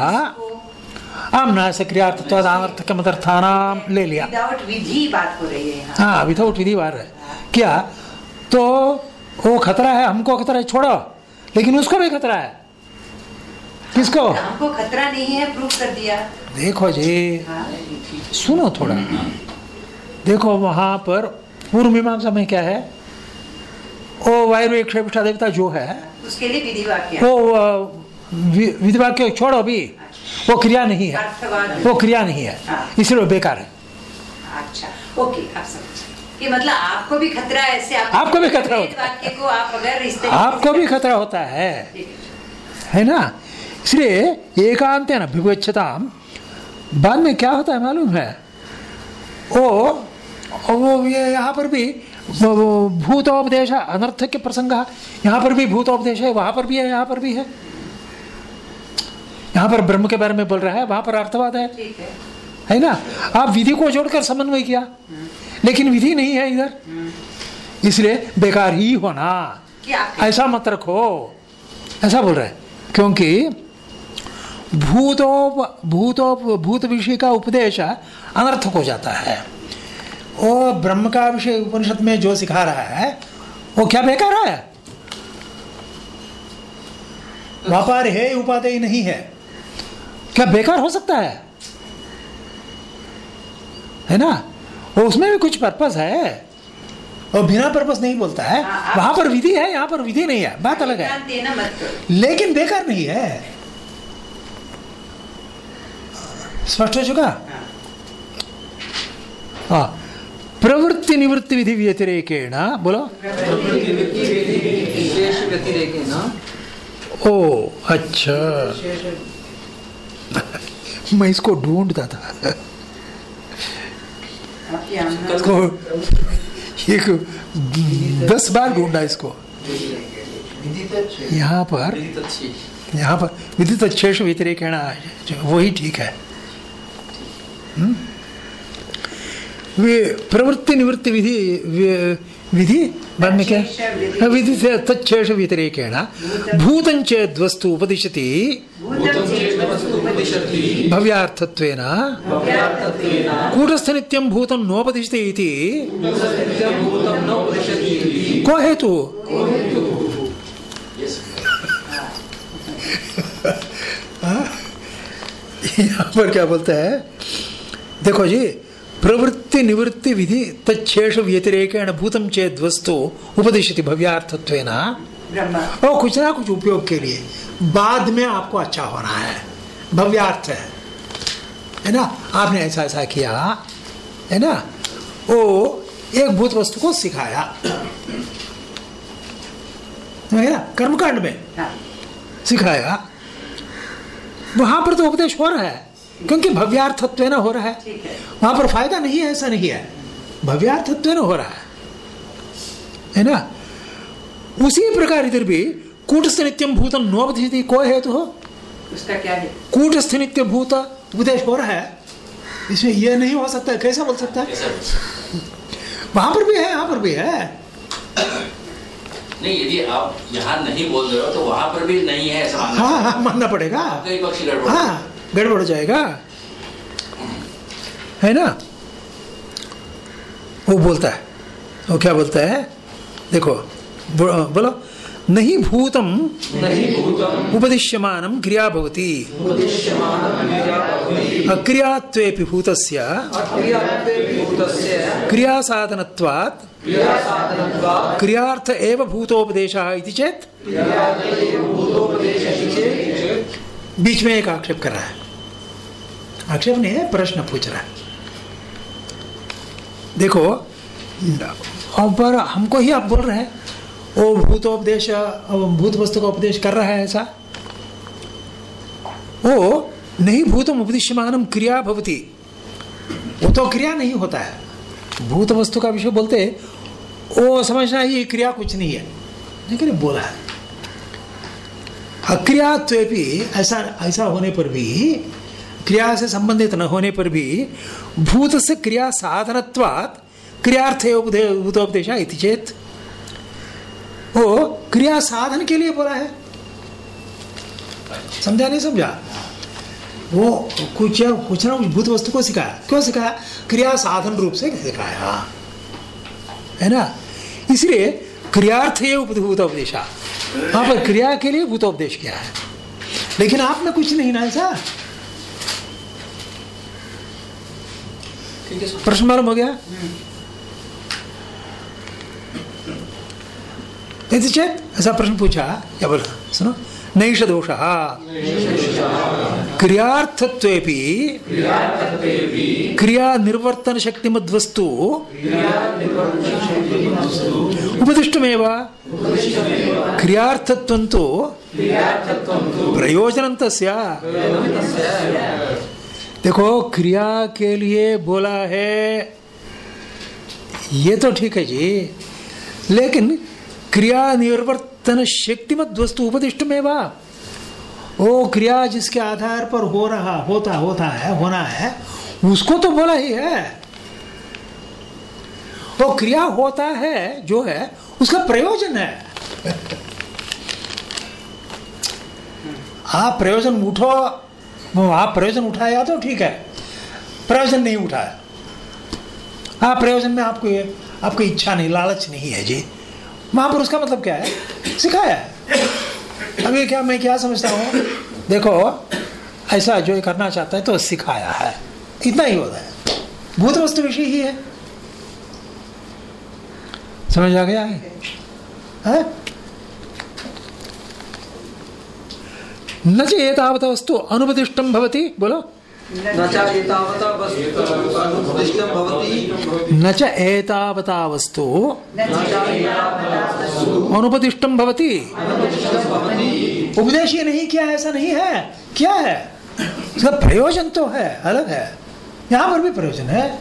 आमना से क्रियार्थत्वाद ले लिया। विधि बात हो रही है हाँ विदाउट विधि है। क्या? तो वो खतरा है हमको खतरा है छोड़ो। लेकिन उसको भी खतरा है। किसको? हमको खतरा नहीं है प्रूव कर दिया। देखो जी हाँ सुनो थोड़ा। देखो वहाँ पर पूर्व मीमांसा में क्या है? ओ वायु देवता जो है उसके लिए विधि वाक्य वो वि- विधवा के छोड़ो अभी। वो क्रिया नहीं है। वो क्रिया नहीं है। हाँ। इसलिए वो बेकार है। अच्छा ओके आप समझ कि मतलब आपको भी खतरा ऐसे आप आपको भी खतरा होता को आप अगर आपको भी खतरा होता है। है। है ना? इसलिए एकांत न विवेक्षता बाद में क्या होता है मालूम है? वो वो ये यहाँ पर भी भूतोपदेश अनर्थ के प्रसंग यहाँ पर भी भूतोपदेश है वहाँ पर भी है यहाँ पर भी है। यहाँ पर ब्रह्म के बारे में बोल रहा है वहाँ पर अर्थवाद है। ठीक है। है ना? आप विधि को जोड़कर समन्वय किया। लेकिन विधि नहीं है इधर। इसलिए बेकार ही होना। ऐसा मत रखो। ऐसा बोल रहे हैं। क्योंकि भूतो भूतो भूत विषय का उपदेश अनर्थक हो जाता है। वो ब्रह्म का विषय उपनिषद में जो सिखा रहा है वो क्या बेकार है? व्यापार है उपादेय नहीं है। क्या बेकार हो सकता है? है ना? वो उसमें भी कुछ पर्पस है। और बिना पर्पस नहीं बोलता है। हाँ, वहाँ पर विधि है यहाँ पर विधि नहीं है। बात अलग है। लेकिन बेकार नहीं है। स्पष्ट हो चुका? हाँ। प्रवृत्ति निवृत्ति विधि व्यतिरेकेण बोलो। ओ अच्छा। मैं इसको ढूंढता था। इसको एक दस बार ढूंढा इसको। यहाँ पर यहाँ पर विद्युत अच्छेष व्यतिरेकेण वही ठीक है। हम्म? वे प्रवृत्ति निवृत्ति विधि विधि विधि से तच्छेष व्यतिरेकेण भूतं चेद वस्तु उपदिशति भव्यार्थत्वेन कूटस्थ नित्यं भूतं नोपदिशति इति को हेतु यहाँ पर क्या बोलता है देखो जी प्रवृत्ति निवृत्ति विधि तच्छेष व्यतिरेकेण भूतम उपदिशति भव्यार्थत्वेन। ब्रह्म। और कुछ ना कुछ उपयोग के लिए। बाद में आपको अच्छा होना है। भव्यार्थ है। है ना? आपने ऐसा ऐसा किया है ना? वो एक भूत वस्तु को सिखाया। है ना? कर्मकांड में हाँ। सिखाया। वहाँ पर तो उपदेश हो रहा है। क्योंकि भव्यार्थत्व ना हो रहा है। वहाँ पर फ़ायदा नहीं है ऐसा नहीं है। भव्यार्थत्व न हो रहा है। है ना? उसी प्रकार इधर भी कूटस्थ नित्यम भूतम नोपदिशति को हेतु हो? उसका क्या है? कूटस्थ नित्य भूत उपदेश हो रहा है। इसमें यह नहीं हो सकता कैसा बोल सकता है? वहाँ पर भी है यहाँ पर भी है। नहीं यदि आप यहाँ नहीं बोल रहे हो तो वहाँ पर भी नहीं है मानना हाँ हाँ मानना पड़ेगा। ही। गड़बड़ हाँ जाएगा। है ना? वो बोलता है। वो क्या बोलता है? देखो बोलो। नहीं भूतम उपदिश्यमानं क्रिया भवति। अक्रियात्वेपि भूतस्य। अक्रियात्वे भूतस्य। क्रियासाधनत्वात्। क्रियासाधनत्वात्। क्रियार्थ एव भूतोपदेशः इति चेत्। बीच में एक आक्षेप कर रहा है। आक्षेप नहीं है, प्रश्न पूछ रहा है। देखो पर हमको ही आप बोल रहे हैं वो भूतोपदेश भूत वस्तु का उपदेश कर रहा है ऐसा? वो नहीं भूतम उपदिश्यमानम क्रिया भवती। वो तो क्रिया नहीं होता है। भूत वस्तु का विषय बोलते वो समझना ये क्रिया कुछ नहीं है। लेकिन बोला है। अक्रियात्वेपि ऐसा ऐसा होने पर भी, क्रिया से संबंधित न होने पर भी भूत से क्रिया साधनत्वात् क्रियार्थ भूतोपदेश इति चेत। वो क्रिया साधन के लिए बोला है। समझा नहीं, समझा? वो कुछ कुछ ना कुछ भूत वस्तु को सिखाया। क्यों सिखाया? क्रिया साधन रूप से सिखाया। है ना? इसलिए क्रियार्थ ये भूतोपदेशा। वहाँ पर क्रिया के लिए भूतोपदेश किया है। लेकिन आपने कुछ नहीं ना ऐसा। प्रश्न मालूम हो गया? चेत ऐसा प्रश्न पूछा? क्या बोला? सुनो। नैष दोष क्रियार्थत्वेपि क्रिया निर्वर्तन शक्ति मद्वस्तु उपदिष्टमेव। क्रियार्थत्वं तु प्रयोजनं तस्य। देखो, क्रिया के लिए बोला है, ये तो ठीक है जी, लेकिन क्रिया निर्वर्तन शक्तिमत वस्तु उपदिष्ट में वा क्रिया जिसके आधार पर हो रहा, होता होता है, होना है, उसको तो बोला ही है। वो क्रिया होता है, जो है, उसका प्रयोजन है। आप प्रयोजन उठो, आप प्रयोजन उठाया तो ठीक है, प्रयोजन नहीं उठाया। आप प्रयोजन में आपको आपको इच्छा नहीं, लालच नहीं है जी। वहाँ का मतलब क्या है? सिखाया है। अभी क्या मैं क्या समझता हूँ? देखो ऐसा जो ये करना चाहता है तो सिखाया है। इतना ही होता है। भूत वस्तु विषय ही है। समझ आ गया? है, है? न च एतावत वस्तु अनुपदिष्टं भवती। बोलो। न च एतावता वस्तु अनुपदिष्टं भवति। उपदेश ये नहीं किया ऐसा नहीं है। क्या है? इसका प्रयोजन तो है अलग है। यहाँ पर भी प्रयोजन है।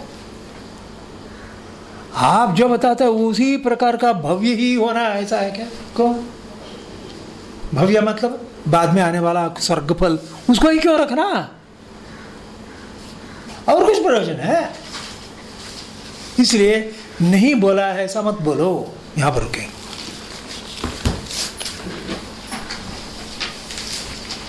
आप जो बताते हैं उसी प्रकार का भव्य ही होना ऐसा है क्या? कौन भव्य मतलब बाद में आने वाला स्वर्ग फल उसको ही क्यों रखना? और कुछ प्रयोजन है। इसलिए नहीं बोला है ऐसा मत बोलो। यहाँ पर रुकेंगे।